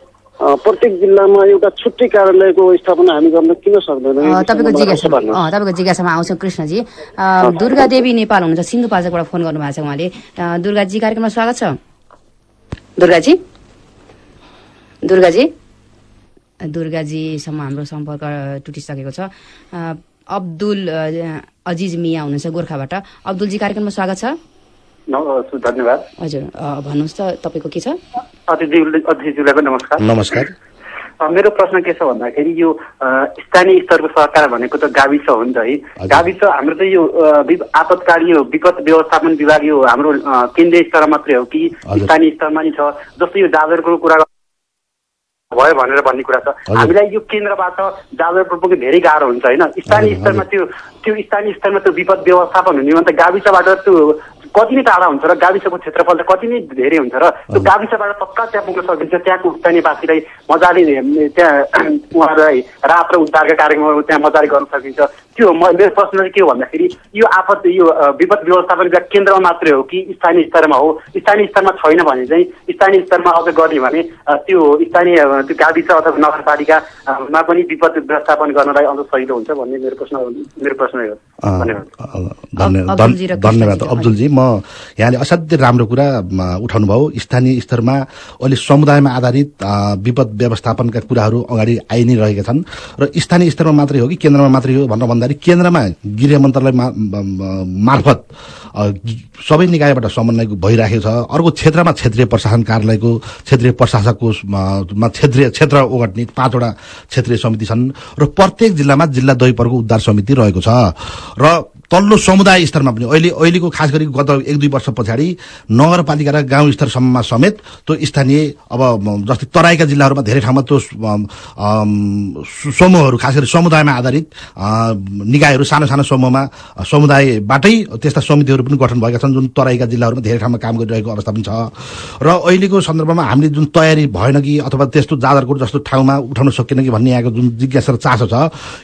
अ, प्रत्येक जिल्लामा एउटा छुट्टै कार्यालयको स्थापना हामी गर्न किन सक्दैनौँ? तपाईँको मलाई जिज्ञासा कस्तो भन्नुहोस्? अ, तपाईँको जिज्ञासामा आउँछौँ कृष्णजी। अ, दुर्गा देवी नेपाल हुनुहुन्छ सिन्धुपाल्चोकबाट फोन गर्नुभएको छ उहाँले। दुर्गाजी कार्यक्रममा स्वागत छ। दुर्गाजी? दुर्गाजी? दुर्गाजीसम्म हाम्रो सम्पर्क टुटिसकेको छ। अ, अब्दुल अजिज मिया हुनुहुन्छ गोर्खाबाट। अब्दुलजी कार्यक्रममा स्वागत छ। न- धन्यवाद। हजुर भन्नुहोस् त तपाईँको के छ? अतिथिज्यूले अतिथिज्यूलाई पनि नमस्कार। नमस्कार। मेरो प्रश्न के छ भन्दाखेरि यो स्थानीय स्तरको सरकार भनेको त गाविस हो नि त है। गाविस हाम्रो त यो आपतकालीन यो विपद व्यवस्थापन विभाग यो हाम्रो केन्द्रीय स्तरमा मात्रै हो कि। स्थानीय स्तरमा नि छ जस्तो यो जाजरको कुरा भयो भनेर भन्ने कुरा छ। हामीलाई यो केन्द्रबाट जाजरपुर पुग्नु धेरै गाह्रो हुन्छ होइन स्थानीय स्तरमा। त्यो त्यो स्थानीय स्तरमा त्यो विपद व्यवस्थापन हुने भने त गाविसबाट त्यो कति नै टाढा हुन्छ र गाविसको क्षेत्रफल त कति नै धेरै हुन्छ र त्यो। गाविसबाट तत्काल त्यहाँ पुग्न सकिन्छ। त्यहाँको स्थानीयवासीलाई मजाले त्यहाँ उहाँहरूलाई राहत र उद्धारका कार्यक्रमहरू त्यहाँ मजाले गर्न सकिन्छ। त्यो मेरो प्रश्न चाहिँ के हो भन्दाखेरि यो आपत यो विपद व्यवस्थापन केन्द्रमा मात्रै हो कि स्थानीय स्तरमा हो? स्थानीय स्तरमा छैन भने चाहिँ स्थानीय स्तरमा अझ गर्ने भने त्यो स्थानीय त्यो गाविस अथवा नगरपालिकामा पनि विपद व्यवस्थापन गर्नलाई अझ सहिलो हुन्छ भन्ने मेरो प्रश्न मेरो प्रश्न हो। धन्यवाद। धन्यवाद। अब्दुलजी म यहाँले असाध्यै राम्रो कुरा म, उठाउनु भयो स्थानीय स्तरमा अहिले समुदायमा आधारित विपद व्यवस्थापनका कुराहरू अगाडि आइ नै रहेका छन्। र स्थानीय स्तरमा मात्रै हो कि केन्द्रमा मात्रै हो भनेर भन्दाखेरि केन्द्रमा गृह मन्त्रालय मार्फत सबै निकायबाट समन्वय भइराखेको छ। अर्को क्षेत्रमा क्षेत्रीय प्रशासन कार्यालयको क्षेत्रीय प्रशासकको क्षेत्रीय क्षेत्र ओगट्ने पाँचवटा क्षेत्रीय समिति छन्। र प्रत्येक जिल्लामा जिल्ला दैपरको उद्धार समिति रहेको छ। र तल्लो समुदाय स्तरमा पनि अहिले अहिलेको खास गरी गत एक दुई वर्ष पछाडि नगरपालिका र गाउँ स्तरसम्ममा समेत त्यो स्थानीय अब जस्तै तराईका जिल्लाहरूमा धेरै ठाउँमा त्यो समूहहरू खास गरी समुदायमा आधारित निकायहरू सानो सानो समूहमा समुदायबाटै त्यस्ता समितिहरू पनि गठन भएका छन् जुन तराईका जिल्लाहरूमा धेरै ठाउँमा काम गरिरहेको अवस्था पनि छ। र अहिलेको सन्दर्भमा हामीले जुन तयारी भएन कि अथवा त्यस्तो जाजरकोट जस्तो ठाउँमा उठाउन सकेन कि भन्ने यहाँको जुन जिज्ञासा र चासो छ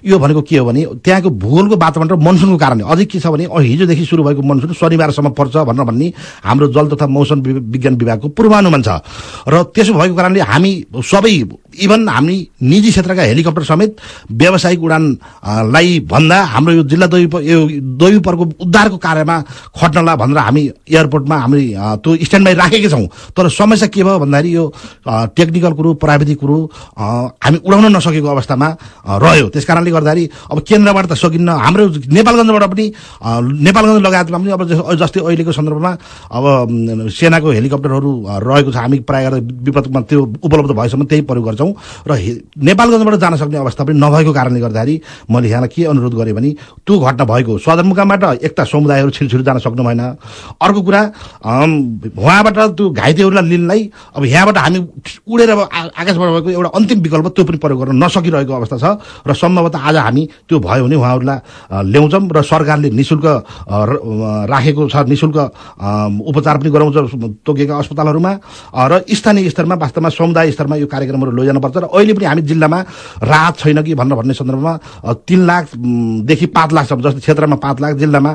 यो भनेको के हो भने त्यहाँको भूगोलको वातावरण र मनसुनको कारणले अझै के छ भने हिजोदेखि सुरु भएको मनसुन शनिबारसम्म पर्छ भनेर भन्ने हाम्रो जल तथा मौसम विज्ञान विभागको पूर्वानुमान छ। र त्यसो भएको कारणले हामी सबै इभन हामी निजी क्षेत्रका हेलिकप्टर समेत व्यावसायिक उडानलाई भन्दा हाम्रो यो जिल्ला दैवी यो दैवीपरको उद्धारको कार्यमा खट्नला भनेर हामी एयरपोर्टमा हामी त्यो स्ट्यान्ड बाई राखेकै छौँ। तर समस्या के भयो भन्दाखेरि यो टेक्निकल कुरो प्राविधिक कुरो हामी उडाउन नसकेको अवस्थामा रह्यो। त्यस कारणले गर्दाखेरि अब केन्द्रबाट त सकिन्न। हाम्रो नेपालगञ्जबाट पनि अ, नेपालगञ्ज लगायतमा पनि अब जस- जस्तै अहिलेको सन्दर्भमा अब सेनाको हेलिकप्टरहरू रहेको छ। हामी प्रायः गरेर विपदमा त्यो उपलब्ध भएसम्म त्यही प्रयोग गर्छौँ। र नेपालगञ्जबाट जान सक्ने अवस्था पनि नभएको कारणले गर्दाखेरि मैले यहाँलाई के अनुरोध गरेँ भने त्यो घटना भएको सदरमुकामबाट एक त समुदायहरू छिटो जान सक्नु भएन। अर्को कुरा उहाँबाट त्यो घाइतेहरूलाई लिनलाई अब यहाँबाट हामी उडेर आकाशबाट भएको एउटा अन्तिम विकल्प त्यो पनि प्रयोग गर्न नसकिरहेको अवस्था छ। र सम्भवतः आज हामी त्यो भयो भने उहाँहरूलाई ल्याउँछौँ। र सरकारले निशुल्क राखेको छ निशुल्क उपचार पनि गराउँछ तोकिएका अस्पतालहरूमा। र स्थानीय स्तरमा वास्तवमा समुदाय स्तरमा यो कार्यक्रमहरू लैजानुपर्छ र अहिले पनि हामी जिल्लामा राहत छैन कि भनेर भन्ने सन्दर्भमा तिन लाखदेखि पाँच लाखसम्म जस्तै क्षेत्रमा पाँच लाख जिल्लामा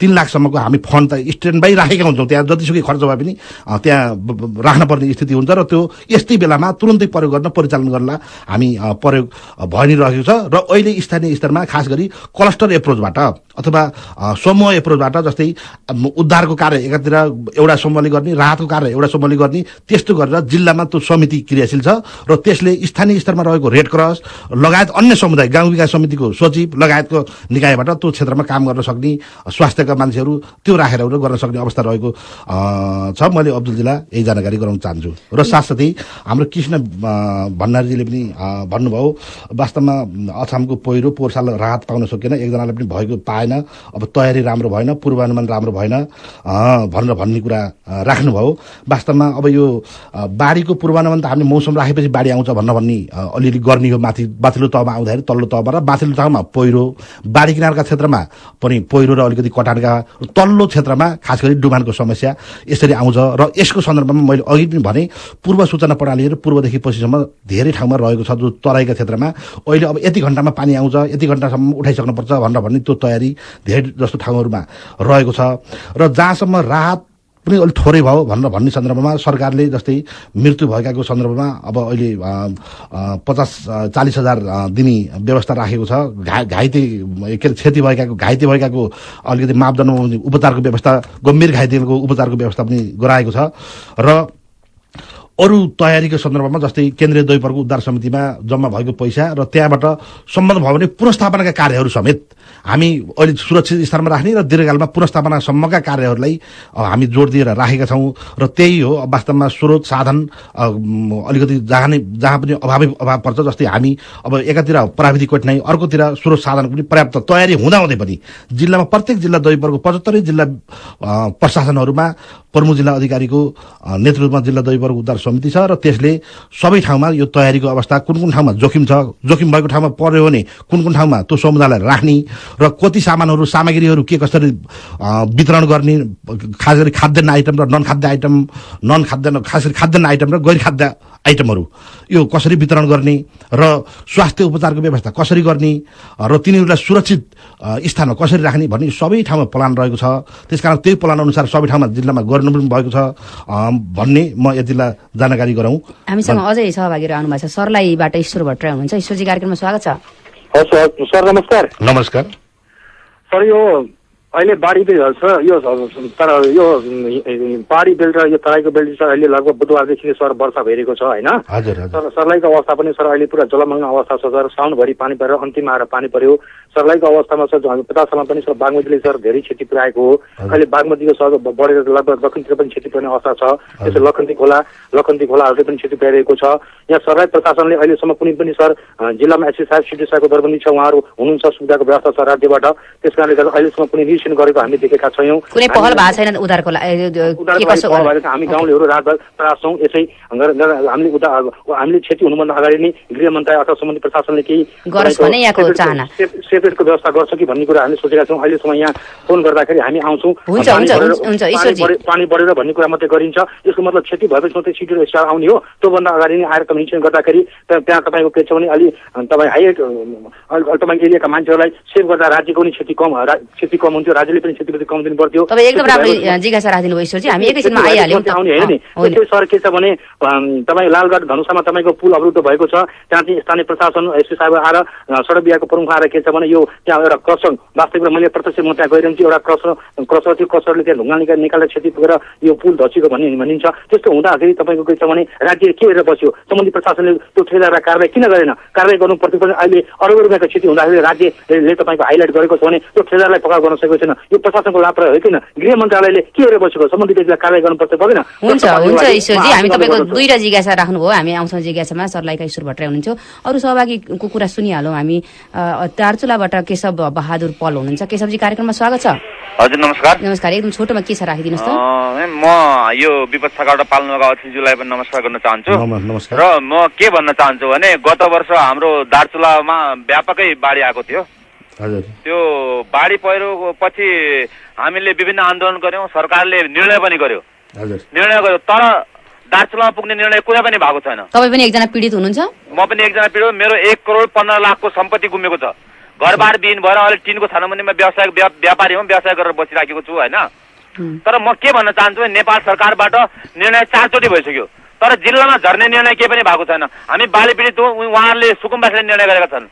तिन लाखसम्मको हामी फन्ड त स्ट्यान्ड बाई राखेका हुन्छौँ। त्यहाँ जतिसुकै खर्च भए पनि त्यहाँ राख्नुपर्ने स्थिति हुन्छ र त्यो यस्तै बेलामा तुरन्तै प्रयोग गर्न परिचालन गर्नलाई हामी प्रयोग भइ नै रहेको छ र अहिले स्थानीय स्तरमा खास गरी क्लस्टर एप्रोचबाट अथवा समूह एप्रोचबाट जस्तै उद्धारको कार्य एकातिर एउटा समूहले गर्ने राहतको कार्य एउटा समूहले गर्ने त्यस्तो गरेर जिल्लामा त्यो समिति क्रियाशील छ र त्यसले स्थानीय स्तरमा रहेको रेड क्रस लगायत अन्य समुदाय गाउँ विकास समितिको सचिव लगायतको निकायबाट त्यो क्षेत्रमा काम गर्न सक्ने स्वास्थ्यका मान्छेहरू त्यो राखेर गर्न सक्ने अवस्था रहेको छ। मैले अब्दुलजीलाई यही जानकारी गराउन चाहन्छु। र साथसाथै हाम्रो कृष्ण भण्डारीजीले पनि भन्नुभयो वास्तवमा अछामको पहिरो पोहोर साल राहत पाउन सकेन एकजनाले पनि भएको पाएन। अब तयारी राम्रो भएन पूर्वानुमान राम्रो भएन। भनेर भन्ने कुरा राख्नुभयो। वास्तवमा अब यो बाढीको पूर्वानुमान त हामीले मौसम राखेपछि बाढी आउँछ भन्ने अ, अलिअलि गर्ने हो माथि माथिल्लो तहमा आउँदाखेरि तल्लो तहबाट माथिल्लो तहमा पहिरो बाढी किनारका क्षेत्रमा पनि पहिरो र अलिकति कटानका तल्लो क्षेत्रमा खास गरी डुबानको समस्या यसरी आउँछ र यसको सन्दर्भमा मैले अघि पनि भने पूर्व सूचना प्रणालीहरू पूर्वदेखि पश्चिमसम्म धेरै ठाउँमा रहेको छ जो तराईका क्षेत्रमा। अहिले अब यति घन्टामा पानी आउँछ यति घन्टासम्म उठाइसक्नुपर्छ भनेर भन्ने त्यो तयारी धेरै जस्तो ठाउँहरूमा रहेको छ। र जहाँसम्म राहत पनि अलिक थोरै भयो भनेर भन्ने सन्दर्भमा सरकारले जस्तै मृत्यु भएकाको सन्दर्भमा अब अहिले पचास चालिस हजार दिने व्यवस्था राखेको छ। घा घाइते के अरे क्षति भएकाको घाइते भएकाको अलिकति मापदण्ड उपचारको व्यवस्था गम्भीर घाइतेको उपचारको व्यवस्था पनि गराएको छ। र अरू तयारीको सन्दर्भमा जस्तै केन्द्रीय दैपरको उद्धार समितिमा जम्मा भएको पैसा र त्यहाँबाट सम्बन्ध भयो भने पुनस्थापनाका कार्यहरू समेत हामी अहिले सुरक्षित स्थानमा राख्ने र दीर्घकालमा पुनस्थापनासम्मका कार्यहरूलाई हामी जोड दिएर राखेका छौँ र त्यही हो वास्तवमा स्रोत साधन अलिकति जहाँ नै जहाँ पनि अभावै अभाव पर्छ जस्तै हामी अब एकातिर प्राविधिक कठिनाइ अर्कोतिर स्रोत साधनको पनि पर्याप्त तयारी हुँदाहुँदै पनि जिल्लामा प्रत्येक जिल्ला दैपरको पचहत्तरै जिल्ला प्रशासनहरूमा प्रमुख जिल्ला अधिकारीको नेतृत्वमा जिल्ला दैपरको उद्धार समिति छ र त्यसले सबै ठाउँमा यो तयारीको अवस्था कुन कुन ठाउँमा जोखिम छ जोखिम भएको ठाउँमा पर्यो भने कुन कुन ठाउँमा त्यो समुदायलाई राख्ने र कति सामानहरू सामग्रीहरू के कसरी वितरण गर्ने खास गरी खाद्यान्न आइटम र नन खाद्य आइटम नन खाद्यान्न खास गरी खाद्यान्न आइटम र गैर खाद्य आइटमहरू यो कसरी वितरण गर्ने र स्वास्थ्य उपचारको व्यवस्था कसरी गर्ने र तिनीहरूलाई सुरक्षित स्थानमा कसरी राख्ने भन्ने सबै ठाउँमा प्लान रहेको छ। त्यसकारण त्यही प्लान अनुसार सबै ठाउँमा जिल्लामा गर्नु पनि भएको छ। भन्ने म यतिलाई जानकारी गराउँ हामीसँग अझै सहभागी रहनु भएको छ सरलाईबाट ईश्वर भट्टराई हुनुहुन्छ। ईश्वरजी कार्यक्रममा स्वागत छ। हस् सर नमस्कार। नमस्कार। सर यो अहिले बाढी बिल छ यो तर यो बाढी बेल्ट र यो तराईको बेल्ट सर अहिले लगभग बुधबारदेखि सर वर्षा भइरहेको छ होइन? तर सर्लाहीको अवस्था पनि सर अहिले पुरा जलमग्न अवस्था छ सर। साउनभरि पानी परेर अन्तिम आएर पानी पर्यो। सर्लाहीको अवस्थामा सर हामी पचास सालमा पनि सर बागमतीले सर धेरै क्षति पुऱ्याएको हो। अहिले बागमतीको सर बढेर लगभग दक्षिणतिर पनि क्षति पर्ने अवस्था छ। त्यसै लखन्ती खोला लखन्ती खोलाहरूले पनि क्षति पुऱ्याइरहेको छ। यहाँ सरकारी प्रशासनले अहिलेसम्म कुनै पनि सर जिल्लामा सिटी साहेबको दरबन्दी छ उहाँहरू हुनुहुन्छ सुविधाको व्यवस्था छ राज्यबाट। त्यस कारणले गर्दा अहिलेसम्म कुनै निरीक्षण गरेको हामी देखेका छैयौँ कुनै पहल भएको छैन उधारको हामी गाउँलेहरू रातभर प्रयास छौँ यसै हामीले हामीले क्षति हुनुभन्दा अगाडि नै गृह मन्त्रालय अथवा सम्बन्धित प्रशासनले केही सेपरेटको- व्यवस्था गर्छ कि भन्ने कुरा हामीले सोचेका छौँ। अहिलेसम्म यहाँ फोन गर्दाखेरि हामी आउँछौँ। हुन्छ, पानी हुन्छ, बढेर- हुन्छ, हुन्छ, भन्ने कुरा मात्रै गरिन्छ। यसको मतलब क्षति भएपछि मात्रै सिटी स्टार आउने हो। त्योभन्दा अगाडि नै आएर कम्युनिकेसन गर्दाखेरि त्यहाँ तपाईँको के छ भने अलि तपाईँ हाई तपाईँको एरियाका मान्छेहरूलाई सेभ गर्दा राज्यको पनि क्षति कम क्षति कम हुन्थ्यो। राज्यले पनि क्षतिपूर्ति कम दिनु पर्थ्यो तपाईँ एकदम त्यस्तो राम्रो भएपछि- अ, जिज्ञासा राखिदिनु भयो ईश्वरजी हामी एकैछिनमा त्यस्तो आइहाल्यौँ भएपछि आउने होइन नि। त्यसै सर के छ भने तपाईँ लालगढ धनुषामा तपाईँको पुल अवरुद्ध भएको छ। त्यहाँ चाहिँ स्थानीय प्रशासन एसपी साहब आएर सडक विभागको प्रमुख आएर के छ भने यो त्यहाँ एउटा क्रसर वास्तविक मैले प्रत्यक्ष म त्यहाँ गइरहन्छु। एउटा क्रसर क्रसर थियो। क्रसरले त्यहाँ ढुङ्गा निकाल निकालेर क्षति पुगेर यो पुल धसिएको भन्ने भनिन्छ। त्यस्तो हुँदाखेरि तपाईँको के छ भने राज्य के हेरेर बस्यो? सम्बन्धित प्रशासनले त्यो ठेकेदारलाई कारवाही किन गरेन? कारवाही गर्नु पर्ने पनि अहिले अरब रुपियाँको क्षति हुँदाखेरि राज्यले तपाईँको हाइलाइट गरेको छ भने त्यो ठेकेदारलाई पक्राउ गर्न सकेको छैन। यो प्रशासनको लापरवाही हो किन गृह मन्त्रालयले के हेरेर बसेको? सम्बन्धित व्यक्तिलाई कारवाही गर्नुपर्छ पर्दैन हुन्छ हुन्छ ईश्वरजी। हामी तपाईँको। दुईवटा जिज्ञासा राख्नुभयो। हामी आउँछौँ जिज्ञासामा। सरलाईका ईश्वर भट्टराई हुनुहुन्थ्यो अरू सहभागीको कुरा सुनिहालौँ। हामी दार्चुलाबाट केशव बहादुर पल हुनुहुन्छ। केशवजी कार्यक्रममा स्वागत छ। हजुर नमस्कार। नमस्कार। एकदम छोटोमा के छ राखिदिनुहोस् त। म यो विपद शाखाबाट पाल्नुका अतिथिज्यूलाई पनि नमस्कार गर्न चाहन्छु। र म के भन्न चाहन्छु भने गत वर्ष हाम्रो दार्चुलामा व्यापकै बाढी आएको थियो। त्यो बाढी पहिरो पछि हामीले विभिन्न आन्दोलन गर्यौँ सरकारले निर्णय पनि गर्यो। हजुर। निर्णय गर्यो तर दार्चुलामा पुग्ने निर्णय कुनै पनि भएको छैन। तपाईँ पनि एकजना पीडित हुनुहुन्छ? म पनि एकजना पिरो मेरो एक करोड पन्ध्र लाखको सम्पत्ति गुमेको छ। घरबार बिहिन भएर अहिले टिनको छानामुनिमा व्यवसाय व्या- व्यापारी हुँ। व्यवसाय गरेर बसिराखेको छु होइन? तर म के भन्न चाहन्छु भने नेपाल सरकारबाट निर्णय चारचोटि भइसक्यो। तर जिल्लामा झर्ने निर्णय केही पनि भएको छैन। हामी बाली पीडित हौँ। उहाँहरूले सुकुम्बासीले निर्णय गरेका छन्।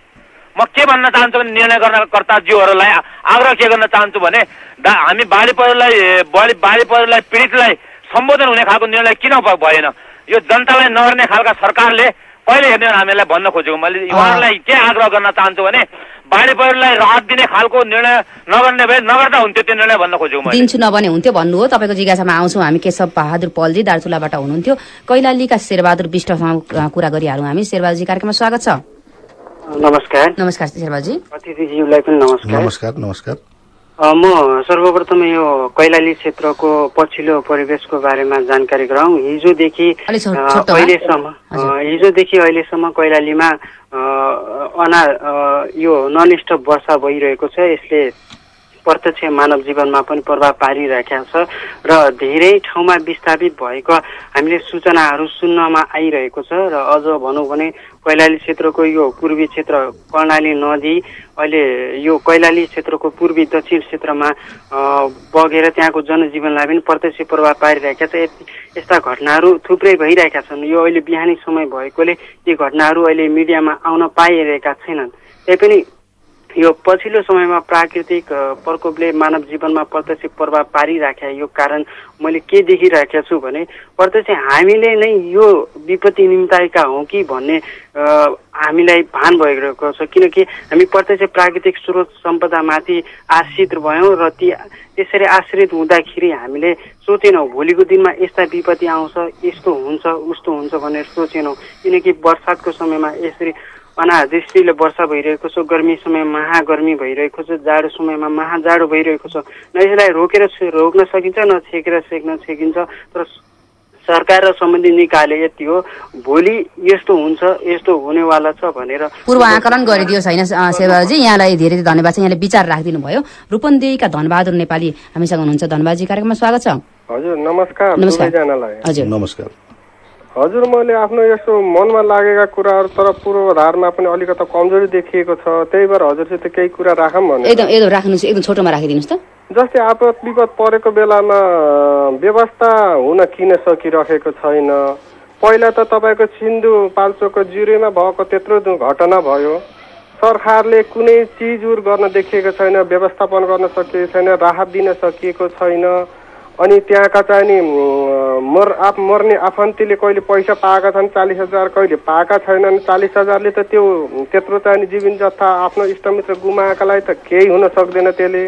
म के भन्न चाहन्छु भने निर्णय गर्नकर्ताज्यूहरूलाई आग्रह के गर्न चाहन्छु भने दा- हामी बाली पहिरोलाई बाली बाली पहिरोलाई पीडितलाई सम्बोधन हुने खालको निर्णय किन भएन? यो जनतालाई नगर्ने खालका सरकारले कहिले हेर्ने हामीलाई भन्न खोजेको? मैले उहाँहरूलाई के आग्रह गर्न चाहन्छु भने बाढी पहिरोलाई राहत दिने खालको निर्णय नगर्ने भए नगर्दा हुन्थ्यो त्यो निर्णय भन्न खोजेको मैले। दिन्छु नबने हुन्थ्यो भन्नु हो तपाईँको जिज्ञासामा आउँछौँ हामी केशव बहादुर पलजी दार्चुलाबाट हुनुहुन्थ्यो। कैलालीका शेरबहादुर विष्टसँग कुरा गरिहालौँ हामी। शेरबहादुरजी कार्यक्रममा स्वागत छ। नमस्कार। नमस्कार अतिथिज्यूलाई पनि नमस्कार। नमस्कार नमस्कार। म सर्वप्रथम यो कैलाली क्षेत्रको पछिल्लो परिवेशको बारेमा जानकारी गराउँ। हिजोदेखि। अहिलेसम्म हिजोदेखि अहिलेसम्म कैलालीमा अ, अना यो ननिष्ठ वर्षा भइरहेको छ। यसले प्रत्यक्ष मानव जीवनमा पनि प्रभाव पारिरहेका छ र धेरै ठाउँमा विस्थापित भएको हामीले सूचनाहरू सुन्नमा आइरहेको छ र अझ भनौँ भने कैलाली क्षेत्रको यो पूर्वी क्षेत्र कर्णाली नदी अहिले यो कैलाली क्षेत्रको पूर्वी दक्षिण क्षेत्रमा बगेर त्यहाँको जनजीवनलाई पनि प्रत्यक्ष प्रभाव पारिरहेका छ। यस्ता घटनाहरू थुप्रै भइरहेका छन्। यो अहिले बिहानी समय भएकोले यी घटनाहरू अहिले मिडियामा आउन पाइरहेका छैनन्। तैपनि यो पछिल्लो समयमा प्राकृतिक प्रकोपले मानव जीवनमा प्रत्यक्ष प्रभाव पारिराखे यो कारण मैले के देखिरहेका छु भने प्रत्यक्ष हामीले नै यो विपत्ति निम्ताएका हौँ कि भन्ने हामीलाई भान भइरहेको छ। किनकि हामी प्रत्यक्ष प्राकृतिक स्रोत सम्पदामाथि आश्रित भयौँ र ती त्यसरी आश्रित हुँदाखेरि हामीले सोचेनौँ भोलिको दिनमा यस्ता विपत्ति आउँछ यस्तो हुन्छ उस्तो हुन्छ भनेर सोचेनौँ। किनकि बर्सातको समयमा यसरी अनादृष्टिले वर्षा भइरहेको छ गर्मी समयमा महागर्मी भइरहेको छ जाडो समयमा महाजाडो भइरहेको छ। न यसलाई रोकेर छे- रोक्न सकिन्छ न छेकेर सेक्न सकिन्छ तर सरकार र सम्बन्धित निकायले यति हो। भोलि यस्तो हुन्छ यस्तो हुनेवाला छ भनेर पूर्व आकलन गरिदियोस् होइन शेरबहादुरजी यहाँलाई धेरै धेरै धन्यवाद छ। यहाँले विचार राखिदिनु भयो रूपन्देहीका धनबहादुर नेपाली हामीसँग हुनुहुन्छ। धनबहादुरजी कार्यक्रममा स्वागत छ। हजुर नमस्कार। नमस्कार। हजुर। नमस्कार। हजुर मैले आफ्नो यस्तो मनमा लागेका कुराहरू तर पूर्वाधारमा पनि अलिकता कमजोरी देखिएको छ। त्यही भएर हजुरसित केही कुरा राखौँ भने एकदम एकदम राख्नुहोस् एकदम छोटोमा राखिदिनुहोस् त। जस्तै आपत विपद परेको बेलामा व्यवस्था हुन किन सकिरहेको छैन? पहिला त तपाईँको सिन्धुपाल्चोकको जिरेमा भएको त्यत्रो घटना भयो। सरकारले कुनै चिज उर गर्न देखिएको छैन व्यवस्थापन गर्न सकिएको छैन राहत दिन सकिएको छैन। अनि त्यहाँका चाहिँ नि मर आफ मर्ने आफन्तीले कहिले पैसा पाएका छन् चालिस हजार कहिले पाएका छैनन् चालिस हजारले त त्यो त्यत्रो चाहिँ जीवन जत्था आफ्नो इष्टमित्र गुमाएकालाई त केही हुन सक्दैन त्यसले।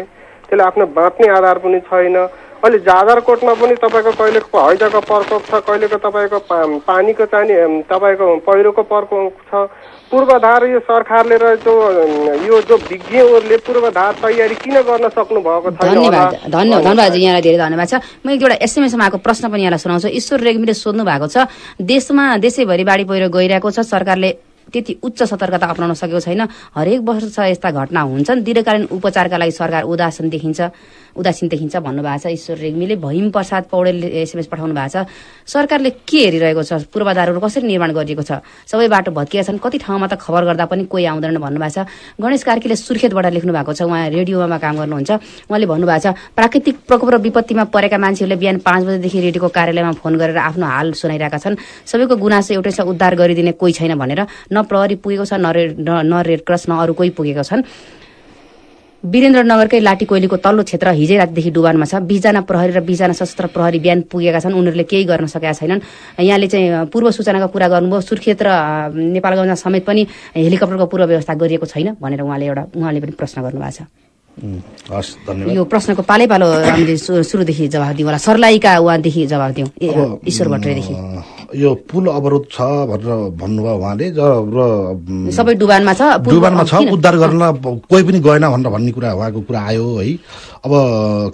त्यसले आफ्नो बाँच्ने आधार पनि छैन। अहिले जाजरकोटमा पनि तपाईँको कहिलेको हैजाको प्रकोप छ कहिलेको तपाईँको पानीको चाहिँ तपाईँको पहिरोको प्रकोप छ। पूर्वाधार यो सरकारले र जो यो जो विज्ञहरूले पूर्वाधार तयारी किन गर्न सक्नु भएको होला? धन्यवाद धन्यवाद। धन्यवाद यहाँलाई धेरै धन्यवाद छ। म एक दुईवटा एसएमएसमा आएको प्रश्न पनि यहाँलाई सुनाउँछु। ईश्वर रेग्मीले सोध्नु भएको छ देशमा देशैभरि बाढी पहिरो गइरहेको छ। सरकारले त्यति उच्च सतर्कता अप्नाउन सकेको छैन। हरेक वर्ष यस्ता घटना हुन्छन्। दीर्घकालीन उपचारका लागि सरकार उदासीन देखिन्छ। उदासीन देखिन्छ भन्नुभएको छ। ईश्वर रेग्मीले भीम प्रसाद पौडेलले एसएमएस पठाउनु भएको छ। सरकारले के हेरिरहेको छ? पूर्वाधारहरू कसरी निर्माण गरिएको छ? सबै बाटो भत्किएका छन्। कति ठाउँमा त खबर गर्दा पनि कोही आउँदैन भन्नुभएको छ। गणेश कार्कीले सुर्खेतबाट लेख्नु भएको छ। उहाँ रेडियोमा काम गर्नुहुन्छ। उहाँले भन्नुभएको छ प्राकृतिक प्रकोप र विपत्तिमा परेका मान्छेहरूले बिहान पाँच बजेदेखि रेडियोको कार्यालयमा फोन गरेर आफ्नो हाल सुनाइरहेका छन्। सबैको गुनासो एउटै छ उद्धार गरिदिने कोही छैन भनेर। न प्रहरी पुगेको छ न रेड न रेड क्रस न अरू कोही पुगेको छन्। वीरेन्द्रनगरकै लाठी कोइलीको तल्लो क्षेत्र हिजै रातिदेखि डुबानमा छ। बिसजना प्रहरी र बिसजना सशस्त्र प्रहरी बिहान पुगेका छन्। उनीहरूले केही गर्न सकेका छैनन्। यहाँले चाहिँ पूर्व सूचनाको कुरा गर्नुभयो। सुर्खेत र नेपालगञ्जमा समेत पनि हेलिकप्टरको पूर्व व्यवस्था गरिएको छैन भनेर उहाँले एउटा उहाँले पनि प्रश्न गर्नुभएको छ। उम्, हस् धन्यवाद। यो प्रश्नको पालै पालो हामीले सुरुदेखि जवाब दिउँ होला। सर्लाहीका उहाँदेखि जवाब दिउँ ईश्वर भट्टराईदेखि यो पुल अवरोध छ भनेर भन्नुभयो उहाँले ज- र सबै डुबानमा छ डुबानमा छ? उद्धार गर्न कोही पनि गएन भनेर भन्ने कुरा उहाँको कुरा आयो है। अब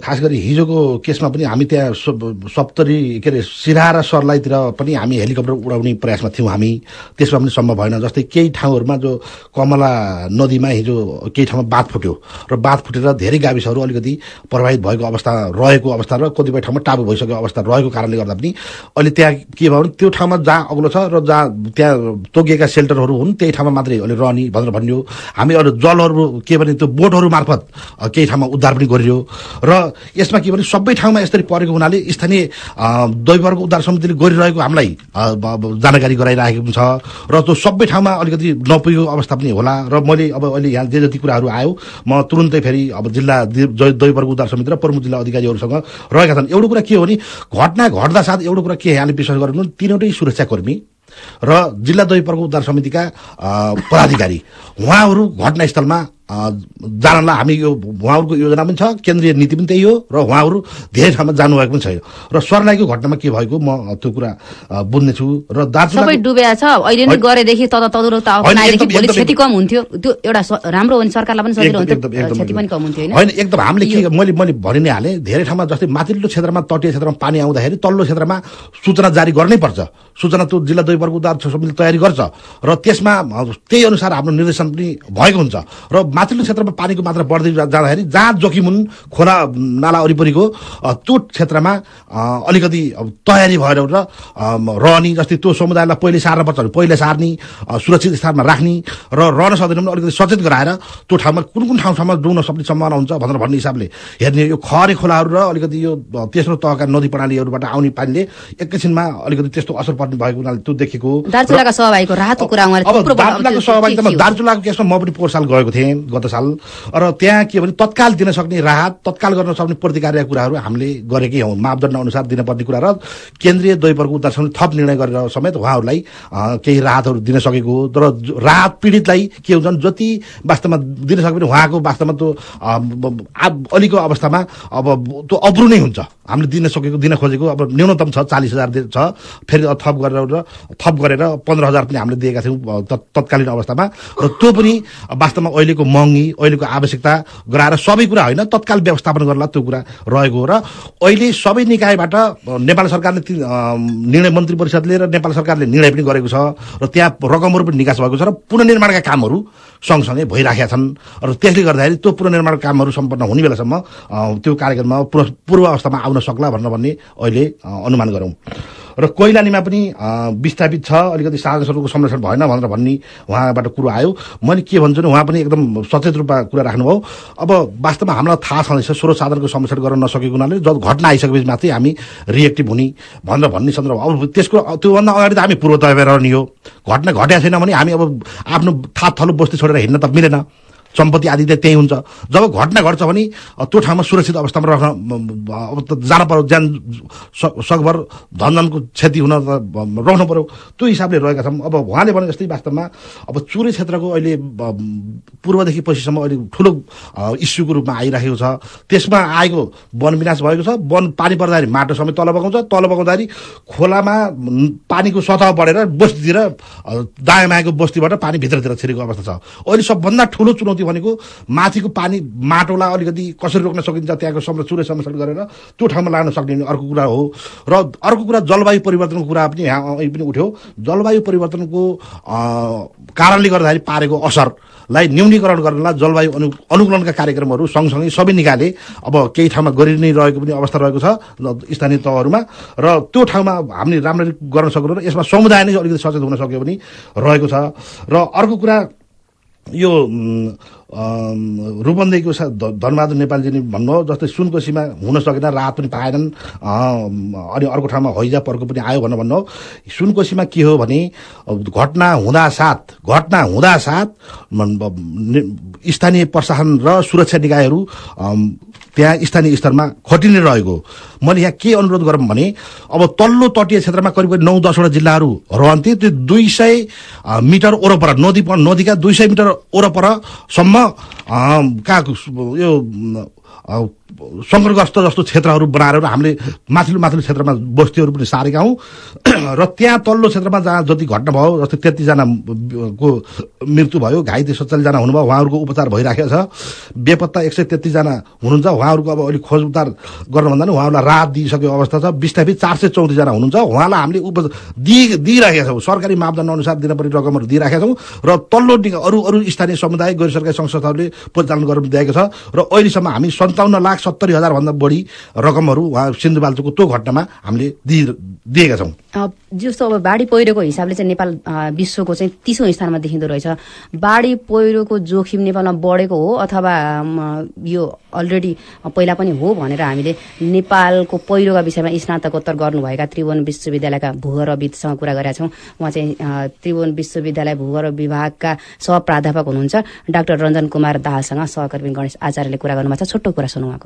खास गरी हिजोको केसमा पनि हामी त्यहाँ सप्तरी के अरे सिरा र सर्लाहीतिर पनि हामी हेलिकप्टर उडाउने प्रयासमा थियौँ हामी। त्यसमा पनि सम्भव भएन। जस्तै केही ठाउँहरूमा जो कमला नदीमा हिजो केही ठाउँमा बाँध फुट्यो र बाँध फुटेर धेरै गाविसहरू अलिकति प्रभावित भएको अवस्था रहेको अवस्था र कतिपय ठाउँमा टाबु भइसकेको अवस्था रहेको कारणले गर्दा पनि अहिले त्यहाँ के भयो भने त्यो ठाउँमा जहाँ अग्लो छ र जहाँ त्यहाँ तोकिएका सेल्टरहरू हुन् त्यही ठाउँमा मात्रै अहिले रहने भनेर भनियो। हामी अहिले जलहरू के भने त्यो बोटहरू मार्फत केही ठाउँमा उद्धार पनि गरियो। र यसमा के भने सबै ठाउँमा यसरी परेको हुनाले स्थानीय अ, दैवहरूको उद्धार समितिले गरिरहेको हामीलाई जानकारी गराइरहेको पनि छ। र त्यो सबै ठाउँमा अलिकति नपुगेको अवस्था पनि होला। र मैले अब अहिले यहाँ जे जति कुराहरू आयो म तुरुन्तै फेरि अब जिल्ला दि- जय- दैवहरूको उद्धार समिति र प्रमुख जिल्ला अधिकारीहरूसँग रहेका छन्। एउटा कुरा के हो भने घटना घट्दा साथ एउटा कुरा के यहाँले विश्वास गर्नु तिनवटै सुरक्षाकर्मी र जिल्ला दैवहरूको उद्धार समितिका पदाधिकारी। उहाँहरू घटनास्थलमा जानलाई हामी यो उहाँहरूको योजना पनि छ केन्द्रीय नीति पनि त्यही हो र उहाँहरू धेरै ठाउँमा जानुभएको पनि छैन। र सर्लाहीको घटनामा के भएको म त्यो कुरा बुझ्नेछु। र डुबेको छ। अहिले नै होइन। गरेदेखि भोलि क्षति कम हुन्थ्यो। त्यो एउटा राम्रो हो भने सरकारलाई पनि सजिलो हुन्थ्यो। एकदम- एकदम- क्षति पनि कम हुन्थ्यो होइन। एकदम हामीले के मैले मैले भनि नै हालेँ। धेरै ठाउँमा जस्तै माथिल्लो क्षेत्रमा तटीय क्षेत्रमा पानी आउँदाखेरि तल्लो क्षेत्रमा सूचना जारी गर्नै पर्छ। सूचना त्यो जिल्ला दैवहरूको उद्धार समितिले तयारी गर्छ। र त्यसमा त्यही अनुसार हाम्रो निर्देशन पनि भएको हुन्छ। र माथिल्लो क्षेत्रमा पानीको मात्रा बढ्दै जाँदाखेरि जहाँ जोखिम हुन् खोला नाला वरिपरिको त्यो क्षेत्रमा अलिकति तयारी भएर र रहने जस्तै त्यो समुदायलाई पहिले सार्न पर्छ भने पहिले सार्ने सुरक्षित स्थानमा राख्ने र रहन सक्दैन भने अलिकति सचेत गराएर त्यो ठाउँमा कुन कुन ठाउँसम्म डुब्न सक्ने सम्भावना हुन्छ भनेर भन्ने हिसाबले हेर्ने यो खरे खोलाहरू र अलिकति यो तेस्रो तहका नदी प्रणालीहरूबाट आउने पानीले एकैछिनमा अलिकति त्यस्तो असर पर्ने भएको हुनाले त्यो देखेको दार्चुलाका सहभागितामा हो? दार्चुलाको केसमा म पनि पोहोर साल गएको थिएँ गत साल र त्यहाँ के भने तत्काल दिन सक्ने राहत तत्काल गर्न सक्ने प्रतिकारका कुराहरू हामीले गरेकै हौँ। मापदण्ड अनुसार दिनपर्ने कुरा र केन्द्रीय दैवहरूको उद्धार समिति थप निर्णय गरेर समेत उहाँहरूलाई केही राहतहरू दिन सकेको हो। तर राहत पीडितलाई के हुन्छ जति वास्तवमा दिन सक्यो भने उहाँको वास्तवमा त्यो अलिको अवस्थामा अब त्यो अब्रु नै हुन्छ। हामीले दिन सकेको दिन खोजेको अब न्यूनतम छ चालिस हजार छ। फेरि थप गरेर थप गरेर पन्ध्र हजार पनि हामीले दिएका थियौँ तत्कालीन अवस्थामा। र त्यो पनि वास्तवमा अहिलेको महँगी अहिलेको आवश्यकता गराएर सबै कुरा होइन तत्काल व्यवस्थापन गर्ला त्यो कुरा रहेको र अहिले सबै निकायबाट नेपाल सरकारले निर्णय मन्त्री परिषदले र नेपाल सरकारले निर्णय पनि गरेको छ र त्यहाँ रकमहरू पनि निकास भएको छ र पुनर्निर्माणका कामहरू सँगसँगै भइराखेका छन् र त्यसले गर्दाखेरि त्यो पुनर्निर्माणका कामहरू सम्पन्न हुने बेलासम्म त्यो कार्यक्रममा पूर्व अवस्थामा आउन सक्ला भनेर भन्ने अहिले अनुमान गरौँ। र कोइलालीमा पनि विस्थापित छ अलिकति साधनहरूको संरक्षण भएन भनेर भन्ने उहाँबाट कुरो आयो। मैले के भन्छु भने उहाँ पनि एकदम सचेत रूपमा कुरा राख्नुभयो। अब वास्तवमा हामीलाई थाहा छँदैछ स्रोत साधनको संरक्षण गर्न नसकेको हुनाले जब घटना आइसकेपछि मात्रै हामी रिएक्टिभ हुने भनेर भन्ने सन्दर्भ अब त्यसको त्योभन्दा अगाडि त हामी पूर्व तयार रहने हो। घटना घटेको छैन भने हामी अब आफ्नो थात थलो बस्ती छोडेर हिँड्न त मिलेन। सम्पत्ति आदि त त्यही हुन्छ। जब घटना घट्छ भने त्यो ठाउँमा सुरक्षित अवस्थामा राख्न म, अब त जान पर्यो ज्यान सकभर धनजनको क्षति हुन त रहनु पर्यो। त्यो हिसाबले रहेका छौँ अब उहाँले भने जस्तै वास्तवमा अब चुरे क्षेत्रको अहिले पूर्वदेखि पश्चिमसम्म अहिले ठुलो इस्युको रूपमा आइराखेको छ। त्यसमा आएको वन विनाश भएको छ। वन पानी पर्दाखेरि माटो समेत तल बगाउँछ तल बगाउँदाखेरि खोलामा पानीको सतह बढेर बस्तीतिर दायाँ मायाँको बस्तीबाट पानी भित्रतिर छिरेको अवस्था छ। अहिले सबभन्दा ठुलो चुनौती भनेको माथिको पानी माटोलाई अलिकति कसरी रोक्न सकिन्छ त्यहाँको चुरे संरक्षण गरेर त्यो ठाउँमा लान सक्ने अर्को कुरा हो। र अर्को कुरा जलवायु परिवर्तनको कुरा पनि यहाँ पनि उठ्यो। जलवायु परिवर्तनको कारणले गर्दाखेरि पारेको असरलाई न्यूनीकरण गर्नलाई जलवायु अनु अनुकूलनका कार्यक्रमहरू सँगसँगै सबै निकाले अब केही ठाउँमा गरि नै रहेको पनि अवस्था रहेको छ स्थानीय तहहरूमा। र त्यो ठाउँमा हामीले राम्ररी गर्न सक्नु र यसमा समुदाय नै अलिकति सचेत हुन सक्यो भने रहेको छ। र अर्को कुरा यो रूपन्देहीको धनबहादुर नेपालजीले भन्नुभयो जस्तै सुनकोसीमा हुन सकेन राहत पनि पाएनन्। अनि अर्को ठाउँमा हैजा पर्को पनि आयो भनेर भन्नुभयो। सुनकोसीमा के हो भने घटना हुँदासाथ घटना हुँदासाथ मन- ब- नि- स्थानीय प्रशासन र सुरक्षा निकायहरू त्यहाँ स्थानीय स्तरमा खटिने रहेको। मैले यहाँ के अनुरोध गरौँ भने अब तल्लो तटीय क्षेत्रमा करिब करिब नौ दसवटा जिल्लाहरू रहन्थे त्यो दुई सय मिटर वरपर नदी नदीका दुई सय मिटर वरपरसम्म अ, कहाँ यो सङ्कटग्रस्त जस्तो क्षेत्रहरू बनाएर हामीले माथिल्लो माथिल्लो क्षेत्रमा बस्तीहरू पनि सारेका हौँ। र त्यहाँ तल्लो क्षेत्रमा जहाँ जति घटना भयो जस्तै तेत्तिसजना को मृत्यु भयो घाइते सत्तालिसजना हुनुभयो उहाँहरूको उपचार भइराखेको छ। बेपत्ता एक सय तेत्तिसजना हुनुहुन्छ। उहाँहरूको अब अलिक खोज गर्नुभन्दा नि उहाँहरूलाई राहत दिइसकेको अवस्था छ। बिस्तारै चार सय चौतिसजना हुनुहुन्छ। उहाँलाई हामीले उप दिइ दिइराखेका छौँ। सरकारी मापदण्ड अनुसार दिनपर्ने रकमहरू दिइराखेका छौँ। र तल्लो अरू अरू स्थानीय समुदाय गैर सरकारी संस्थाहरूले परिचालन गर्न दिएको छ। र अहिलेसम्म हामी सन्ताउन्न लाख सत्तरी हजारभन्दा बढी रकमहरू उहाँ सिन्धुपाल्चोकको त्यो घटनामा हामीले दिएका छौँ। जस्तो अब बाढी पहिरोको हिसाबले चाहिँ नेपाल विश्वको चाहिँ तिसौँ स्थानमा देखिँदो रहेछ। बाढी पहिरोको जोखिम नेपालमा बढेको हो अथवा यो अलरेडी पहिला पनि हो भनेर हामीले नेपालको पहिरोका विषयमा स्नातकोत्तर गर्नुभएका त्रिभुवन विश्वविद्यालयका भूगर्भविदसँग कुरा गरेका छौँ। उहाँ चाहिँ त्रिभुवन विश्वविद्यालय भूगर्भ विभागका सह प्राध्यापक हुनुहुन्छ। डाक्टर रञ्जन कुमार दाहालसँग सहकर्मी गणेश आचार्यले कुरा गर्नुभएको छ। छोटो कुरा सुनौ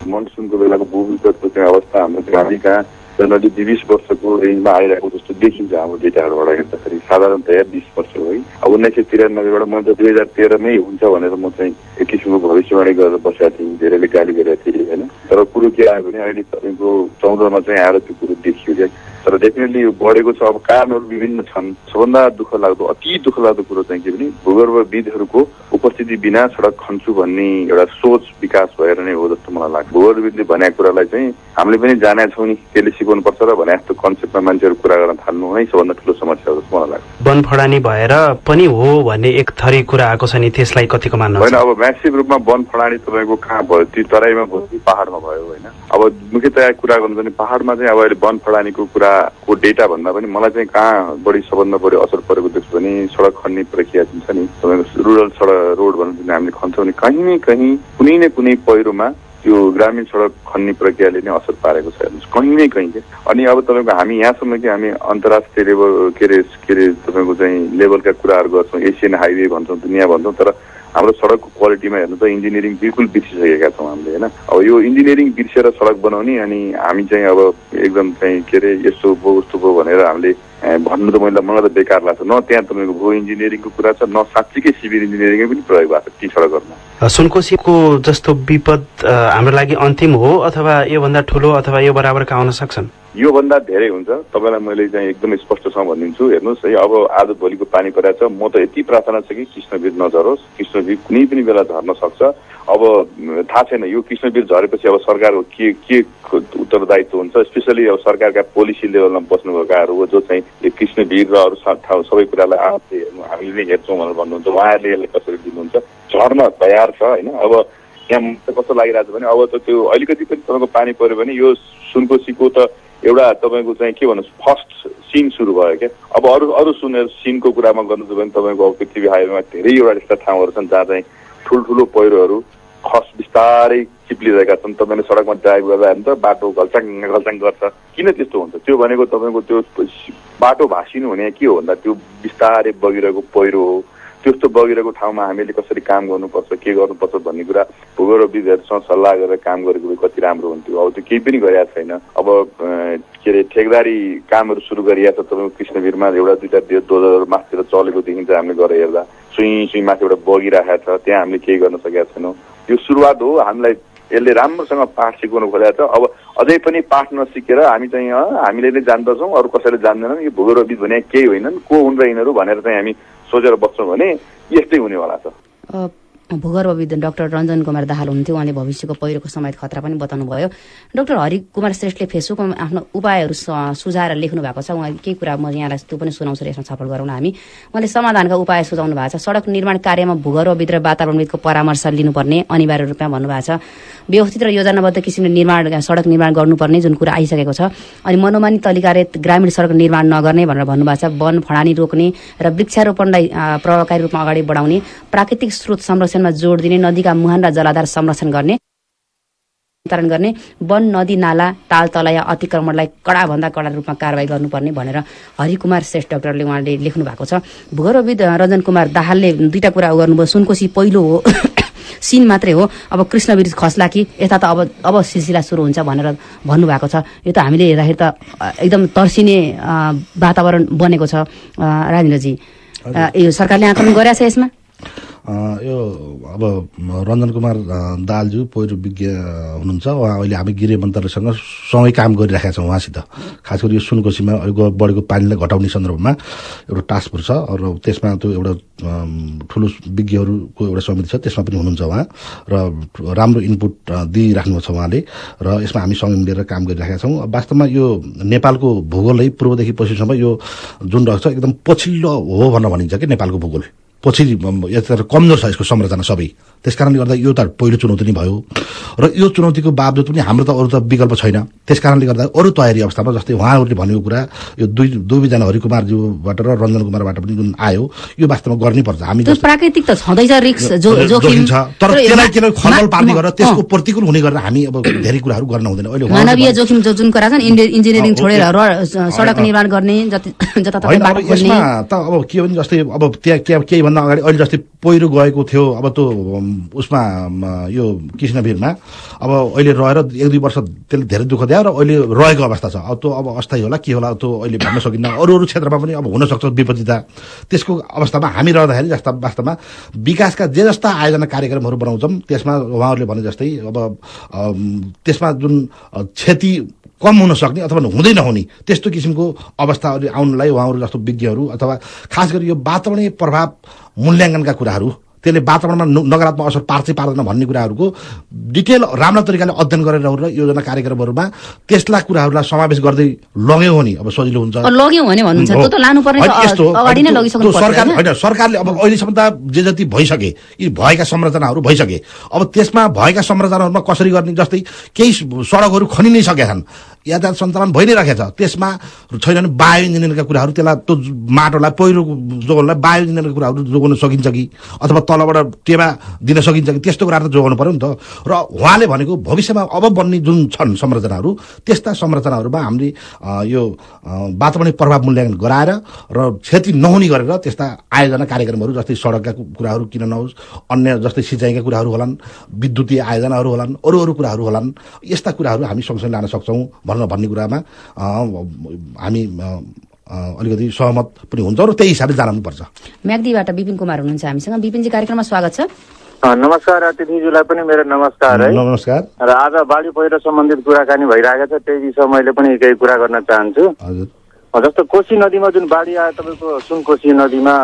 मनसुनको बेलाको भूविगतको चाहिँ अवस्था हाम्रो हामी कहाँ जनवरी दुई बिस वर्षको रेन्जमा आइरहेको जस्तो देखिन्छ हाम्रो डेटाहरूबाट हेर्दाखेरि साधारणतया बिस वर्ष है अब उन्नाइस सय तिरानब्बेबाट म त दुई हजार तेह्रमै हुन्छ भनेर म चाहिँ एक किसिमको भविष्यवाणी गरेर बसेको थिएँ धेरैले गाली गरेका थिएँ होइन तर कुरो के आयो भने अहिले तपाईँको चौधमा चाहिँ आएर त्यो कुरो देखियो क्या तर डेफिनेटली यो बढेको छ। अब कारणहरू विभिन्न छन्। सबभन्दा दुःख लाग्दो अति दुःख लाग्दो कुरो चाहिँ के भने भूगर्भविदहरूको उपस्थिति बिना सडक खन्छु भन्ने एउटा सोच विकास भएर नै हो जस्तो मलाई लाग्छ। भूगर्भविदले भनेको कुरालाई चाहिँ हामीले पनि जानेका छौँ नि त्यसले सिकाउनु पर्छ र भने जस्तो कन्सेप्टमा मान्छेहरू कुरा गर्न थाल्नु नै सबभन्दा ठुलो समस्या हो जस्तो मलाई लाग्छ। वन फडानी भएर पनि हो भन्ने एक थरी कुरा आएको छ नि त्यसलाई कतिको होइन मान्नुहुन्छ अब म्यासिभ रूपमा वन फडानी तपाईँको कहाँ भयो? त्यो तराईमा भयो कि पहाडमा भयो होइन? अब मुख्यतया कुरा गर्नु भने पहाडमा चाहिँ अब अहिले वन फडानीको कुराको डेटा भन्दा पनि मलाई चाहिँ कहाँ बढी सबभन्दा बढी असर परेको देख्छु भने सडक खन्ने प्रक्रिया जुन छ नि रुरल सडक रोड भनेर जुन हामीले खन्छौँ नि कहीँ न कहीँ कुनै न कुनै पहिरोमा त्यो ग्रामीण सडक खन्ने प्रक्रियाले नै असर पारेको छ हेर्नुहोस् कहीँ न कहीँ अनि अब तपाईँको हामी यहाँसम्म कि हामी अन्तर्राष्ट्रिय लेभल के अरे के अरे तपाईँको चाहिँ लेभलका कुराहरू गर्छौँ एसियन हाइवे भन्छौँ दुनियाँ भन्छौँ तर हाम्रो सडकको क्वालिटीमा हेर्नु त इन्जिनियरिङ बिल्कुल बिर्सिसकेका छौँ हामीले होइन? अब यो इन्जिनियरिङ बिर्सेर सडक बनाउने अनि हामी चाहिँ अब एकदम चाहिँ के अरे यस्तो भयो उस्तो भयो भनेर हामीले भन्नु त मैले मलाई त बेकार लाग्छ। न त्यहाँ तपाईँको भू इन्जिनियरिङको कुरा छ न साँच्चीकै सिभिल इन्जिनियरिङै पनि प्रयोग भएको छ ती सडकहरूमा। सुनकोसीको जस्तो विपद हाम्रो लागि अन्तिम हो अथवा योभन्दा ठुलो अथवा यो बराबरका आउन सक्छन्? योभन्दा धेरै हुन्छ। तपाईँलाई मैले चाहिँ एकदम स्पष्टसँग भनिदिन्छु हेर्नुहोस् है अब आज भोलिको पानी परेको छ। म त यति प्रार्थना छ कि कृष्णवीर नझरोस् कृष्णवीर कुनै पनि बेला झर्न सक्छ। अब थाहा छैन यो कृष्णवीर झरेपछि अब सरकारको के के उत्तरदायित्व हुन्छ? स्पेसली अब सरकारका पोलिसी लेभलमा बस्नुभएकाहरू हो जो चाहिँ यो कृष्णवीर र अरू ठाउँ सबै कुरालाई हामीले नै हेर्छौँ भनेर भन्नुहुन्छ। उहाँहरूले यसलाई कसरी दिनुहुन्छ? झर्न तयार छ होइन? अब यहाँ कस्तो लागिरहेको छ भने अब त त्यो अलिकति पनि तपाईँको पानी पऱ्यो भने यो सुनकोसीको त एउटा तपाईँको चाहिँ के भन्नु फर्स्ट सिन सुरु भयो क्या। अब अरू अरू सुनेर सिनको कुरामा गर्नु छ भने तपाईँको अब पृथ्वी हाइवेमा धेरैवटा यस्ता ठाउँहरू छन् जहाँ चाहिँ ठुल्ठुलो पहिरोहरू खस बिस्तारै चिप्लिरहेका छन्। तपाईँले सडकमा ड्राइभ गर्दा त बाटो घल्चाङ घल्चाङ गर्छ। किन त्यस्तो हुन्छ? त्यो भनेको तपाईँको त्यो बाटो भाँसिनु भने के हो भन्दा त्यो बिस्तारै बगिरहेको पहिरो हो। त्यस्तो बगिरहेको ठाउँमा हामीले कसरी काम गर्नुपर्छ के गर्नुपर्छ भन्ने कुरा भूगर्भविदहरूसँग सल्लाह गरेर काम गरेको भए कति राम्रो हुन्थ्यो। अब त्यो केही पनि गरेका छैन। अब के अरे ठेकदारी कामहरू सुरु गरिएको छ। तपाईँको कृष्णवीरमा एउटा दुइटा दे- दोजहरू माथितिर चलेको देखिन्छ हामीले गएर हेर्दा। सुई सुई माथिबाट बगिरहेको छ। त्यहाँ हामीले केही गर्न सकेका छैनौँ। यो सुरुवात हो। हामीलाई यसले राम्रोसँग पाठ सिकाउनु खोलेको छ। अब अझै पनि पाठ नसिकेर हामी चाहिँ हामीले नै जान्दछौँ। अरू कसैले जान्दैनन्। यो भूगर्भविद भने केही होइनन्। को हुन् र यिनीहरू भनेर चाहिँ हामी सोचेर बस्छौँ भने यस्तै हुनेवाला छ भूगर्भविद डाक्टर रञ्जन कुमार दाहाल हुनुहुन्थ्यो। उहाँले भविष्यको पहिरोको समेत खतरा पनि बताउनु भयो डाक्टर हरि कुमार श्रेष्ठले फेसबुकमा आफ्नो उपायहरू सुझाएर लेख्नु भएको छ। उहाँ केही कुरा म यहाँलाई त्यो पनि सुनाउँछु यसमा छलफल गरौँ हामी। उहाँले समाधानका उपाय सुझाउनु भएको छ। सडक निर्माण कार्यमा भूगर्भविद र वातावरणविदको परामर्श लिनुपर्ने अनिवार्य रूपमा भन्नुभएको छ। व्यवस्थित र योजनाबद्ध किसिमले निर्माण सडक निर्माण गर्नुपर्ने जुन कुरा आइसकेको छ। अनि मनोमानी तरिकाले ग्रामीण सडक निर्माण नगर्ने भनेर भन्नुभएको छ। वन फडानी रोक्ने र वृक्षारोपणलाई प्रभावकारी रूपमा अगाडि बढाउने प्राकृतिक स्रोत संरक्षणमा जोड दिने नदीका मुहान र जलाधार संरक्षण गर्ने नियन्त्रण गर्ने वन नदी नाला ताल तलया अतिक्रमणलाई कडाभन्दा कडा रूपमा कारवाही गर्नुपर्ने भनेर हरिकुमार श्रेष्ठ डाक्टरले उहाँले लेख्नु भएको छ। भूगर्भविद रञ्जन कुमार दाहालले दुईटा कुरा गर्नुभयो। सुनकोशी पहिलो हो सिन मात्रै हो। अब कृष्णवीर खस्ला कि यता त अब अब सिलसिला सुरु हुन्छ भनेर भन्नुभएको छ। यो त हामीले हेर्दाखेरि त एकदम तर्सिने वातावरण बनेको छ। राजेन्द्रजी यो सरकारले आकलन गरेछ यसमा? यो अब रञ्जन कुमार दालज्यू पहिरो विज्ञ हुनुहुन्छ। उहाँ अहिले हामी गृह मन्त्रालयसँग सँगै काम गरिराखेका छौँ उहाँसित। खास गरी यो सुनकोसीमा अहिलेको बढेको पानीलाई घटाउने सन्दर्भमा एउटा टास्क फोर्स छ। र त्यसमा त्यो एउटा ठुलो विज्ञहरूको एउटा समिति छ। त्यसमा पनि हुनुहुन्छ उहाँ। र राम्रो इनपुट दिइराख्नु छ उहाँले। र यसमा हामी सँगै मिलेर काम गरिराखेका छौँ। वास्तवमा यो नेपालको भूगोलै पूर्वदेखि पश्चिमसम्म यो जुन रहेछ एकदम पछिल्लो हो भनेर भनिन्छ कि नेपालको भूगोल? पछि यता कमजोर छ यसको संरचना सबै। त्यस कारणले गर्दा यो त पहिलो चुनौती नै भयो। र यो चुनौतीको बावजुद पनि हाम्रो त अरू त विकल्प छैन। त्यस कारणले गर्दा अरू तयारी अवस्थामा जस्तै उहाँहरूले भनेको कुरा यो दुई दुवैजना हरिकुमारज्यूबाट र रञ्जन कुमारबाट पनि जुन आयो यो वास्तवमा गर्नै पर्छ। हामी प्राकृतिक त छँदैछ रिक्स जोखिम। छ। तर त्यसलाई त्यसलाई खलबल पार्ने गरेर त्यसको प्रतिकूल हुने गरेर हामी अब धेरै कुराहरू गर्न हुँदैन। अहिले मानवीय जोखिम जुन कुरा छन् इन्जिनियरिङ छोडेर सडक निर्माण गर्ने जति यसमा त अब के भने जस्तै अब त्यहाँ के केही भन्दा अगाडि अहिले जस्तै पहिरो गएको थियो अब त्यो उसमा यो कृष्णवीरमा अब अहिले रहेर एक दुई वर्ष त्यसले धेरै दुःख दियो र अहिले रहेको अवस्था छ। अब त्यो अब अस्थायी होला के होला त्यो अहिले भन्न सकिन्न। अरू अरू क्षेत्रमा पनि अब हुनसक्छ विपत्तिता। त्यसको अवस्थामा हामी रहँदाखेरि जस्ता वास्तवमा विकासका जे जस्ता आयोजना कार्यक्रमहरू बनाउँछौँ त्यसमा उहाँहरूले भने जस्तै अब त्यसमा जुन क्षति कम हुन सक्ने अथवा हुँदै नहुने त्यस्तो किसिमको अवस्थाहरू आउनलाई उहाँहरू जस्तो विज्ञहरू अथवा खास गरी यो वातावरणीय प्रभाव मूल्याङ्कनका कुराहरू त्यसले वातावरणमा नकारात्मक असर पार्छ पार्दैन भन्ने कुराहरूको डिटेल राम्रो तरिकाले अध्ययन गरेर र योजना कार्यक्रमहरूमा त्यसलाई कुराहरूलाई समावेश गर्दै लग्यो भने अब सजिलो हुन्छ। त होइन, यस्तो सरकारले अब अहिलेसम्म त जे जति भइसके यी भएका संरचनाहरू भइसके अब त्यसमा भएका संरचनाहरूमा कसरी गर्ने जस्तै केही सडकहरू खनि नै सकेका छन् यातायात सञ्चालन भइ नै राखेको छ त्यसमा छैन भने बायो इन्जिनियरिङका कुराहरू त्यसलाई त्यो माटोलाई पहिरो जोगाउनलाई बायो इन्जिनियरिङका कुराहरू जोगाउन सकिन्छ कि? अथवा तलबाट टेवा दिन सकिन्छ कि? त्यस्तो कुराहरू त जोगाउनु पर्यो नि त र उहाँले भनेको भविष्यमा अब बन्ने जुन छन् संरचनाहरू त्यस्ता संरचनाहरूमा हामीले यो वातावरणीय प्रभाव मूल्याङ्कन गराएर र क्षति नहुने गरेर त्यस्ता आयोजना कार्यक्रमहरू जस्तै सडकका कुराहरू किन नहोस् अन्य जस्तै सिँचाइका कुराहरू होलान् विद्युतीय आयोजनाहरू होलान् अरू अरू कुराहरू होलान् यस्ता कुराहरू हामी सँगसँगै लान सक्छौँ भनेर भन्ने कुरामा हामी अलिकति सहमत पनि हुन्छौँ र त्यही हिसाबले जानुपर्छ म्याग्दीबाट विपिन कुमार हुनुहुन्छ हामीसँग। विपिनजी कार्यक्रममा स्वागत छ। अ, नमस्कार अतिथिज्यूलाई पनि मेरो नमस्कार है। नमस्कार। र आज बाढी पहिरो सम्बन्धित कुराकानी भइरहेको छ त्यही विषय मैले पनि केही कुरा गर्न चाहन्छु। जस्तो कोशी नदीमा जुन बाढी आयो तपाईँको सुनकोशी नदीमा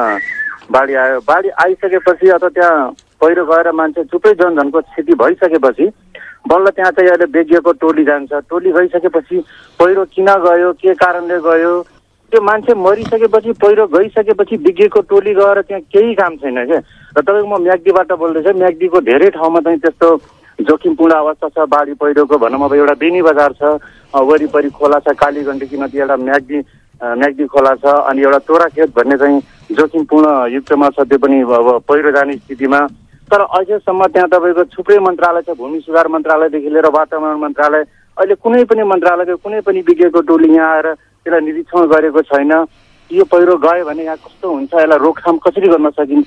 बाढी आयो। बाढी आइसकेपछि अथवा त्यहाँ पहिरो गएर मान्छे थुप्रै जनधनको क्षति भइसकेपछि बल्ल त्यहाँ चाहिँ अहिले विज्ञको टोली जान्छ। टोली गइसकेपछि पहिरो किन गयो के कारणले गयो त्यो मान्छे मरिसकेपछि पहिरो गइसकेपछि विज्ञको टोली गएर त्यहाँ केही काम छैन क्या? र तपाईँको म म्याग्दीबाट बोल्दैछु म्याग्दीको धेरै ठाउँमा चाहिँ त्यस्तो जोखिमपूर्ण अवस्था छ बाढी पहिरोको भनौँ अब एउटा बेनी बजार छ वरिपरि खोला छ काली गण्डकी नदी एउटा म्याग्दी म्याग्दी खोला छ अनि एउटा तोराखेत भन्ने चाहिँ जोखिमपूर्ण युक्तमा छ त्यो पनि अब पहिरो जाने स्थितिमा तर अझैसम्म त्यहाँ तपाईँको थुप्रै मन्त्रालय छ भूमि सुधार मन्त्रालयदेखि लिएर वातावरण मन्त्रालय। अहिले कुनै पनि मन्त्रालयको कुनै पनि विज्ञको टोली यहाँ आएर त्यसलाई निरीक्षण गरेको छैन। यो पहिरो गयो भने यहाँ कस्तो हुन्छ यसलाई रोकथाम कसरी गर्न सकिन्छ?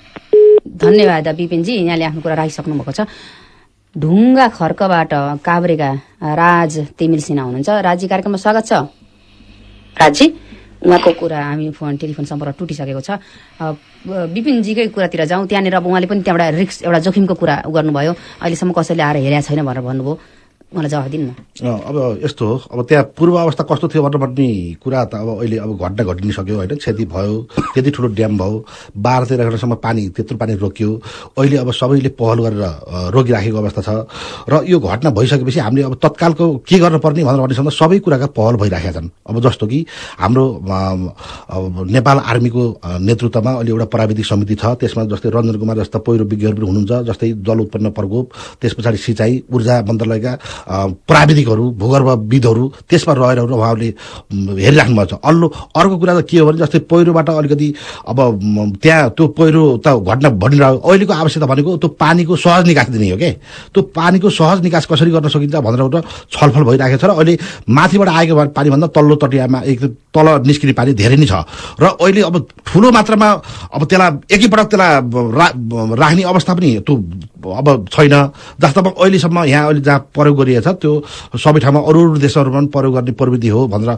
धन्यवाद विपिनजी यहाँले आफ्नो कुरा राखिसक्नु भएको छ। ढुङ्गा खर्कबाट काभ्रेका राज तेमिल सिन्हा हुनुहुन्छ। राजी कार्यक्रममा स्वागत छ। राजी उहाँको कुरा हामी फोन टेलिफोन सम्पर्क टुटिसकेको छ। विपिनजीकै कुरातिर जाउँ त्यहाँनिर अब उहाँले पनि त्यहाँबाट रिक्स एउटा जोखिमको कुरा गर्नुभयो। अहिलेसम्म कसैले आएर हेरेको छैन भनेर भन्नुभयो। उहाँलाई जवाफ दिनु अब यस्तो हो अब त्यहाँ पूर्व अवस्था कस्तो थियो भनेर भन्ने कुरा त अब अहिले अब घटना घटिसक्यो होइन। क्षति भयो त्यति ठुलो ड्याम भयो बाह्र तेह्र घन्टासम्म पानी त्यत्रो पानी रोकियो। अहिले अब सबैले पहल गरेर रोकिराखेको अवस्था छ। र यो घटना भइसकेपछि हामीले अब तत्कालको के गर्नुपर्ने भनेर भन्नेसम्म सबै कुराका पहल भइराखेका छन्। अब जस्तो कि हाम्रो नेपाल आर्मीको नेतृत्वमा अहिले एउटा प्राविधिक समिति छ। त्यसमा जस्तै रञ्जन कुमार जस्ता पहिरो विज्ञहरू पनि हुनुहुन्छ जस्तै जल उत्पन्न प्रकोप त्यस पछाडि सिँचाइ ऊर्जा मन्त्रालयका प्राविधिकहरू भूगर्भविदहरू त्यसमा रहेर उहाँहरूले म, हेरिराख्नु भएको छ। अल्लो अर्को कुरा त के हो भने जस्तै पहिरोबाट अलिकति अब त्यहाँ त्यो पहिरो त घटना भनिरह्यो अहिलेको आवश्यकता भनेको त्यो पानीको सहज निकास दिने हो के? त्यो पानीको सहज निकास कसरी गर्न सकिन्छ भनेर एउटा छलफल भइरहेको छ र अहिले माथिबाट आएको पानीभन्दा तल्लो तटियामा एक तल निस्किने पानी धेरै नै छ। र अहिले अब ठुलो मात्रामा अब त्यसलाई एकैपटक त्यसलाई राख्ने अवस्था पनि त्यो अब छैन। जस्तो अहिलेसम्म यहाँ अहिले जहाँ प्रयोग गरिएको छ त्यो सबै ठाउँमा अरू अरू देशहरूमा पनि प्रयोग गर्ने प्रविधि हो भनेर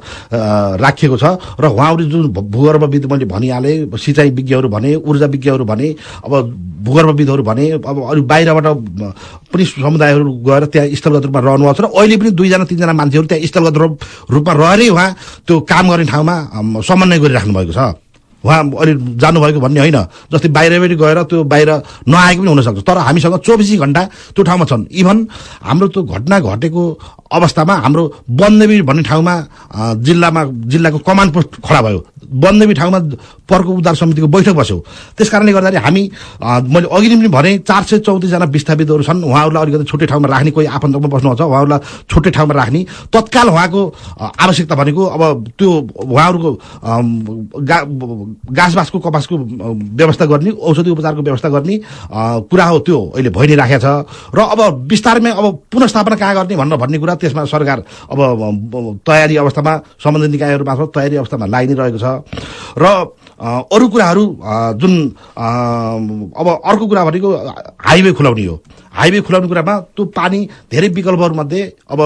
राखिएको छ। र उहाँहरूले जुन भूगर्भविद मैले भनिहालेँ सिँचाइ विज्ञहरू भने ऊर्जा विज्ञहरू भने अब भूगर्भविदहरू भने अब अरू बाहिरबाट पनि समुदायहरू गएर त्यहाँ स्थलगत रूपमा रहनुभएको छ। र अहिले पनि दुईजना तिनजना मान्छेहरू त्यहाँ स्थलगत रूप- रूपमा रहेरै उहाँ त्यो काम गर्ने ठाउँमा समन्वय गरिराख्नु भएको छ। उहाँ अहिले जानुभएको भन्ने होइन। जस्तै बाहिरबाट गएर त्यो बाहिर नआएको पनि हुनसक्छ। तर हामीसँग चौबिसै घन्टा त्यो ठाउँमा छन्। इभन हाम्रो त्यो घटना घटेको अवस्थामा हाम्रो बन्देवी भन्ने ठाउँमा जिल्लामा जिल्लाको कमान पोस्ट खडा भयो। बन्देवी ठाउँमा पर्को उद्धार समितिको बैठक बस्यो। त्यस कारणले गर्दाखेरि हामी मैले अघि पनि भने चार सय चौतिसजना विस्थापितहरू छन्। उहाँहरूलाई अलिकति छुट्टै ठाउँमा राख्ने कोही आफन्तमा बस्नुहुन्छ उहाँहरूलाई छुट्टै ठाउँमा राख्ने। तत्काल उहाँको आवश्यकता भनेको अब त्यो उहाँहरूको गा घाँसबासको कपासको व्यवस्था गर्ने औषधि उपचारको व्यवस्था गर्ने कुरा हो त्यो अहिले भइ नै राखेको छ। र अब बिस्तारमै अब पुनस्थापना कहाँ गर्ने भनेर भन्ने कुरा त्यसमा सरकार अब तयारी अवस्थामा सम्बन्धित निकायहरू मार्फत तयारी अवस्थामा लागि नै रहेको छ। र अरू कुराहरू जुन अब अर्को कुरा भनेको हाइवे खुलाउने हो। हाइवे खुलाउने कुरामा त्यो पानी धेरै विकल्पहरूमध्ये अब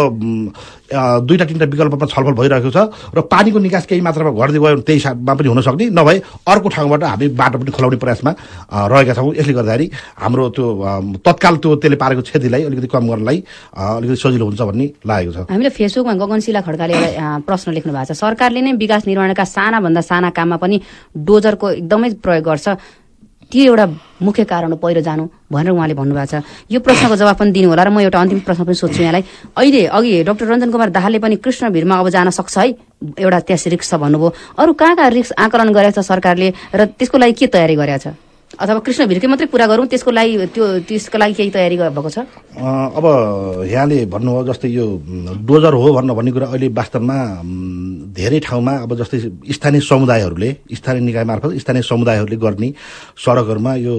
दुईवटा तिनवटा विकल्पमा छलफल भइरहेको छ र पानीको निकास केही मात्रामा घट्दै गयो भने त्यही हिसाबमा पनि हुन सक्ने नभए अर्को ठाउँबाट हामी बाटो पनि खुलाउने प्रयासमा रहेका छौँ। यसले गर्दाखेरि हाम्रो त्यो तत्काल त्यो त्यसले पारेको क्षतिलाई अलिकति कम गर्नलाई अलिकति सजिलो हुन्छ भन्ने लागेको छ। हामीले फेसबुकमा गगनशिला खड्काले प्रश्न लेख्नु भएको छ। सरकारले नै विकास निर्माणका सानाभन्दा साना काममा पनि डोजरको एकदमै प्रयोग गर्छ। त्यो एउटा मुख्य कारण हो पहिरो जानु भनेर उहाँले भन्नुभएको छ। यो प्रश्नको जवाब पनि दिनु होला र म एउटा अन्तिम प्रश्न पनि सोध्छु यहाँलाई। अहिले अघि डाक्टर रञ्जन कुमार दाहालले पनि कृष्ण भिरमा अब जान सक्छ है एउटा त्यस रिक्स छ भन्नुभयो। अरू कहाँ कहाँ रिक्स आकलन गरेको छ सरकारले र त्यसको लागि के तयारी गरेको छ? अथवा कृष्ण भिरकै मात्रै पुरा गरौँ त्यसको लागि त्यो त्यसको लागि केही तयारी भएको छ? अब यहाँले भन्नुभयो जस्तै यो डोजर हो भनेर भन्ने कुरा अहिले वास्तवमा धेरै ठाउँमा अब जस्तै स्थानीय समुदायहरूले स्थानीय निकाय मार्फत स्थानीय समुदायहरूले गर्ने सडकहरूमा यो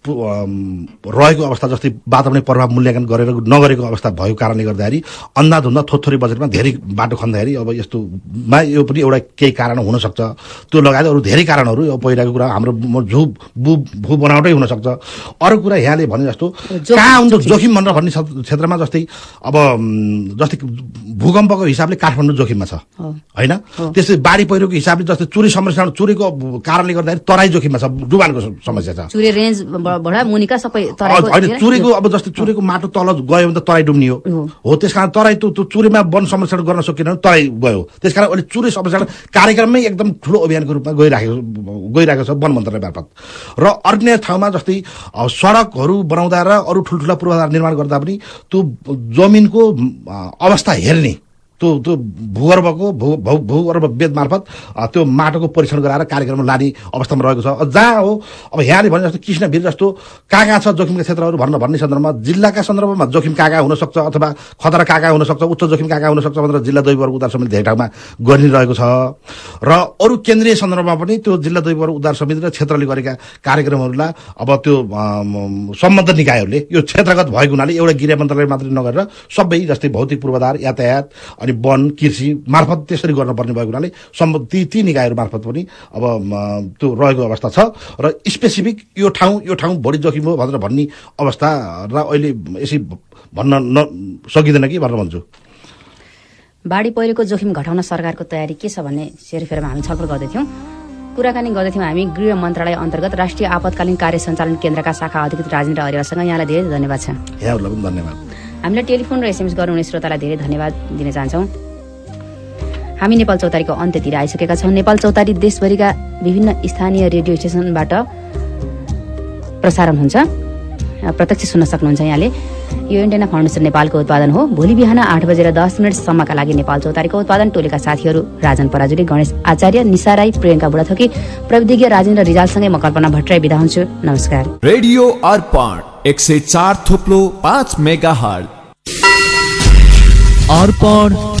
रहेको अवस्था जस्तै वातावरणीय प्रभाव मूल्याङ्कन गरेर नगरेको अवस्था भएको कारणले गर्दाखेरि अन्धाधुन्दा थोथोरी बजेटमा धेरै बाटो खन्दाखेरि अब यस्तोमा यो पनि एउटा केही कारण हुनसक्छ। त्यो लगायत अरू धेरै कारणहरू पहिलाको कुरा हाम्रो झु भू भू बनावटै हुनसक्छ। अरू कुरा यहाँले भने जस्तो कहाँ हुन्छ जोखिम। भनेर भन्ने क्षेत्र- क्षेत्रमा जस्तै अब जस्तै भूकम्पको हिसाबले काठमाडौँ जोखिममा छ। होइन? त्यस्तै बाढी पहिरोको हिसाबले जस्तै चुरी संरक्षण चुरीको कारणले गर्दाखेरि तराई जोखिममा छ डुबानको समस्या छ। होइन चुरेको अब जस्तै चुरेको माटो तल गयो भने त तराई डुब्ने हो। हो। त्यस कारण तराई त्यो चुरेमा वन संरक्षण गर्न सकिएन भने तराई गयो। त्यस कारण अहिले चुरे संरक्षण कार्यक्रममै एकदम ठुलो अभियानको रूपमा गइराखेको गइरहेको छ वन मन्त्रालय मार्फत। र अन्य ठाउँमा जस्तै सडकहरू बनाउँदा र अरू ठुल्ठुला पूर्वाधार निर्माण गर्दा पनि त्यो जमिनको अवस्था हेर्ने त्यो त्यो भूगर्भको भू भू भूगर्भवेद मार्फत अ, त्यो माटोको परीक्षण गराएर कार्यक्रममा लाने अवस्थामा रहेको छ। जहाँ हो अब यहाँले भने जस्तो कृष्णवीर जस्तो कहाँ कहाँ छ जोखिमका क्षेत्रहरू भन्न भन्ने सन्दर्भमा जिल्लाका सन्दर्भमा जोखिम कहाँ कहाँ हुनसक्छ अथवा खतरा कहाँ कहाँ हुनसक्छ उच्च जोखिम कहाँ कहाँ हुनसक्छ भनेर जिल्ला दैवर्ग उद्धार समिति धेरै ठाउँमा गरिरहेको छ। र अरू केन्द्रीय सन्दर्भमा पनि त्यो जिल्ला दैवर्ग उद्धार समिति र क्षेत्रले गरेका कार्यक्रमहरूलाई अब त्यो अम, सम्बद्ध निकायहरूले यो क्षेत्रगत भएको हुनाले एउटा गृह मन्त्रालय मात्रै नगरेर सबै जस्तै भौतिक पूर्वाधार यातायात अनि वन कृषि मार्फत त्यसरी गर्नुपर्ने भएको हुनाले सम्म ती ती निकायहरू मार्फत पनि अब त्यो रहेको अवस्था छ। र स्पेसिफिक यो ठाउँ यो ठाउँ बढी जोखिम हो भनेर भन्ने अवस्था र अहिले यसै भन्न न सकिँदैन कि भनेर भन्छु। बाढी पहिरोको जोखिम घटाउन सरकारको तयारी के छ भन्ने सेरोफेरोमा हामी छलफल गर्दैथ्यौँ कुराकानी गर्दैथ्यौँ हामी गृह मन्त्रालय अन्तर्गत राष्ट्रिय आपतकालीन कार्य सञ्चालन केन्द्रका शाखा अधिकृत राजेन्द्र अरिवासँग यहाँलाई धेरै धन्यवाद छ। यहाँहरूलाई पनि धन्यवाद। हामीलाई टेलिफोन र एसएमएस गर्नुहुने श्रोतालाई धेरै धन्यवाद दिन चाहन्छौँ। हामी नेपाल चौतारीको अन्त्यतिर आइसकेका छौँ। नेपाल चौतारी देशभरिका विभिन्न स्थानीय रेडियो स्टेसनबाट प्रसारण हुन्छ। प्रत्यक्ष सुन्न सक्नुहुन्छ यहाँले। यो इन्टेना फाउन्डेसन नेपालको उत्पादन हो। भोलि बिहान आठ बजेर दस मिनटसम्मका लागि नेपाल चौतारीको उत्पादन टोलीका साथीहरू राजन पराजुली गणेश आचार्य निशा राई प्रियङ्का बुढाथोकी प्रविधिज्ञ राजेन्द्र रिजालसँगै म कल्पना भट्टराई बिदा हुन्छु। नमस्कार। रेडियो अर्पण। एक सौ चार थोपलो पाँच मेगा हल अर्पण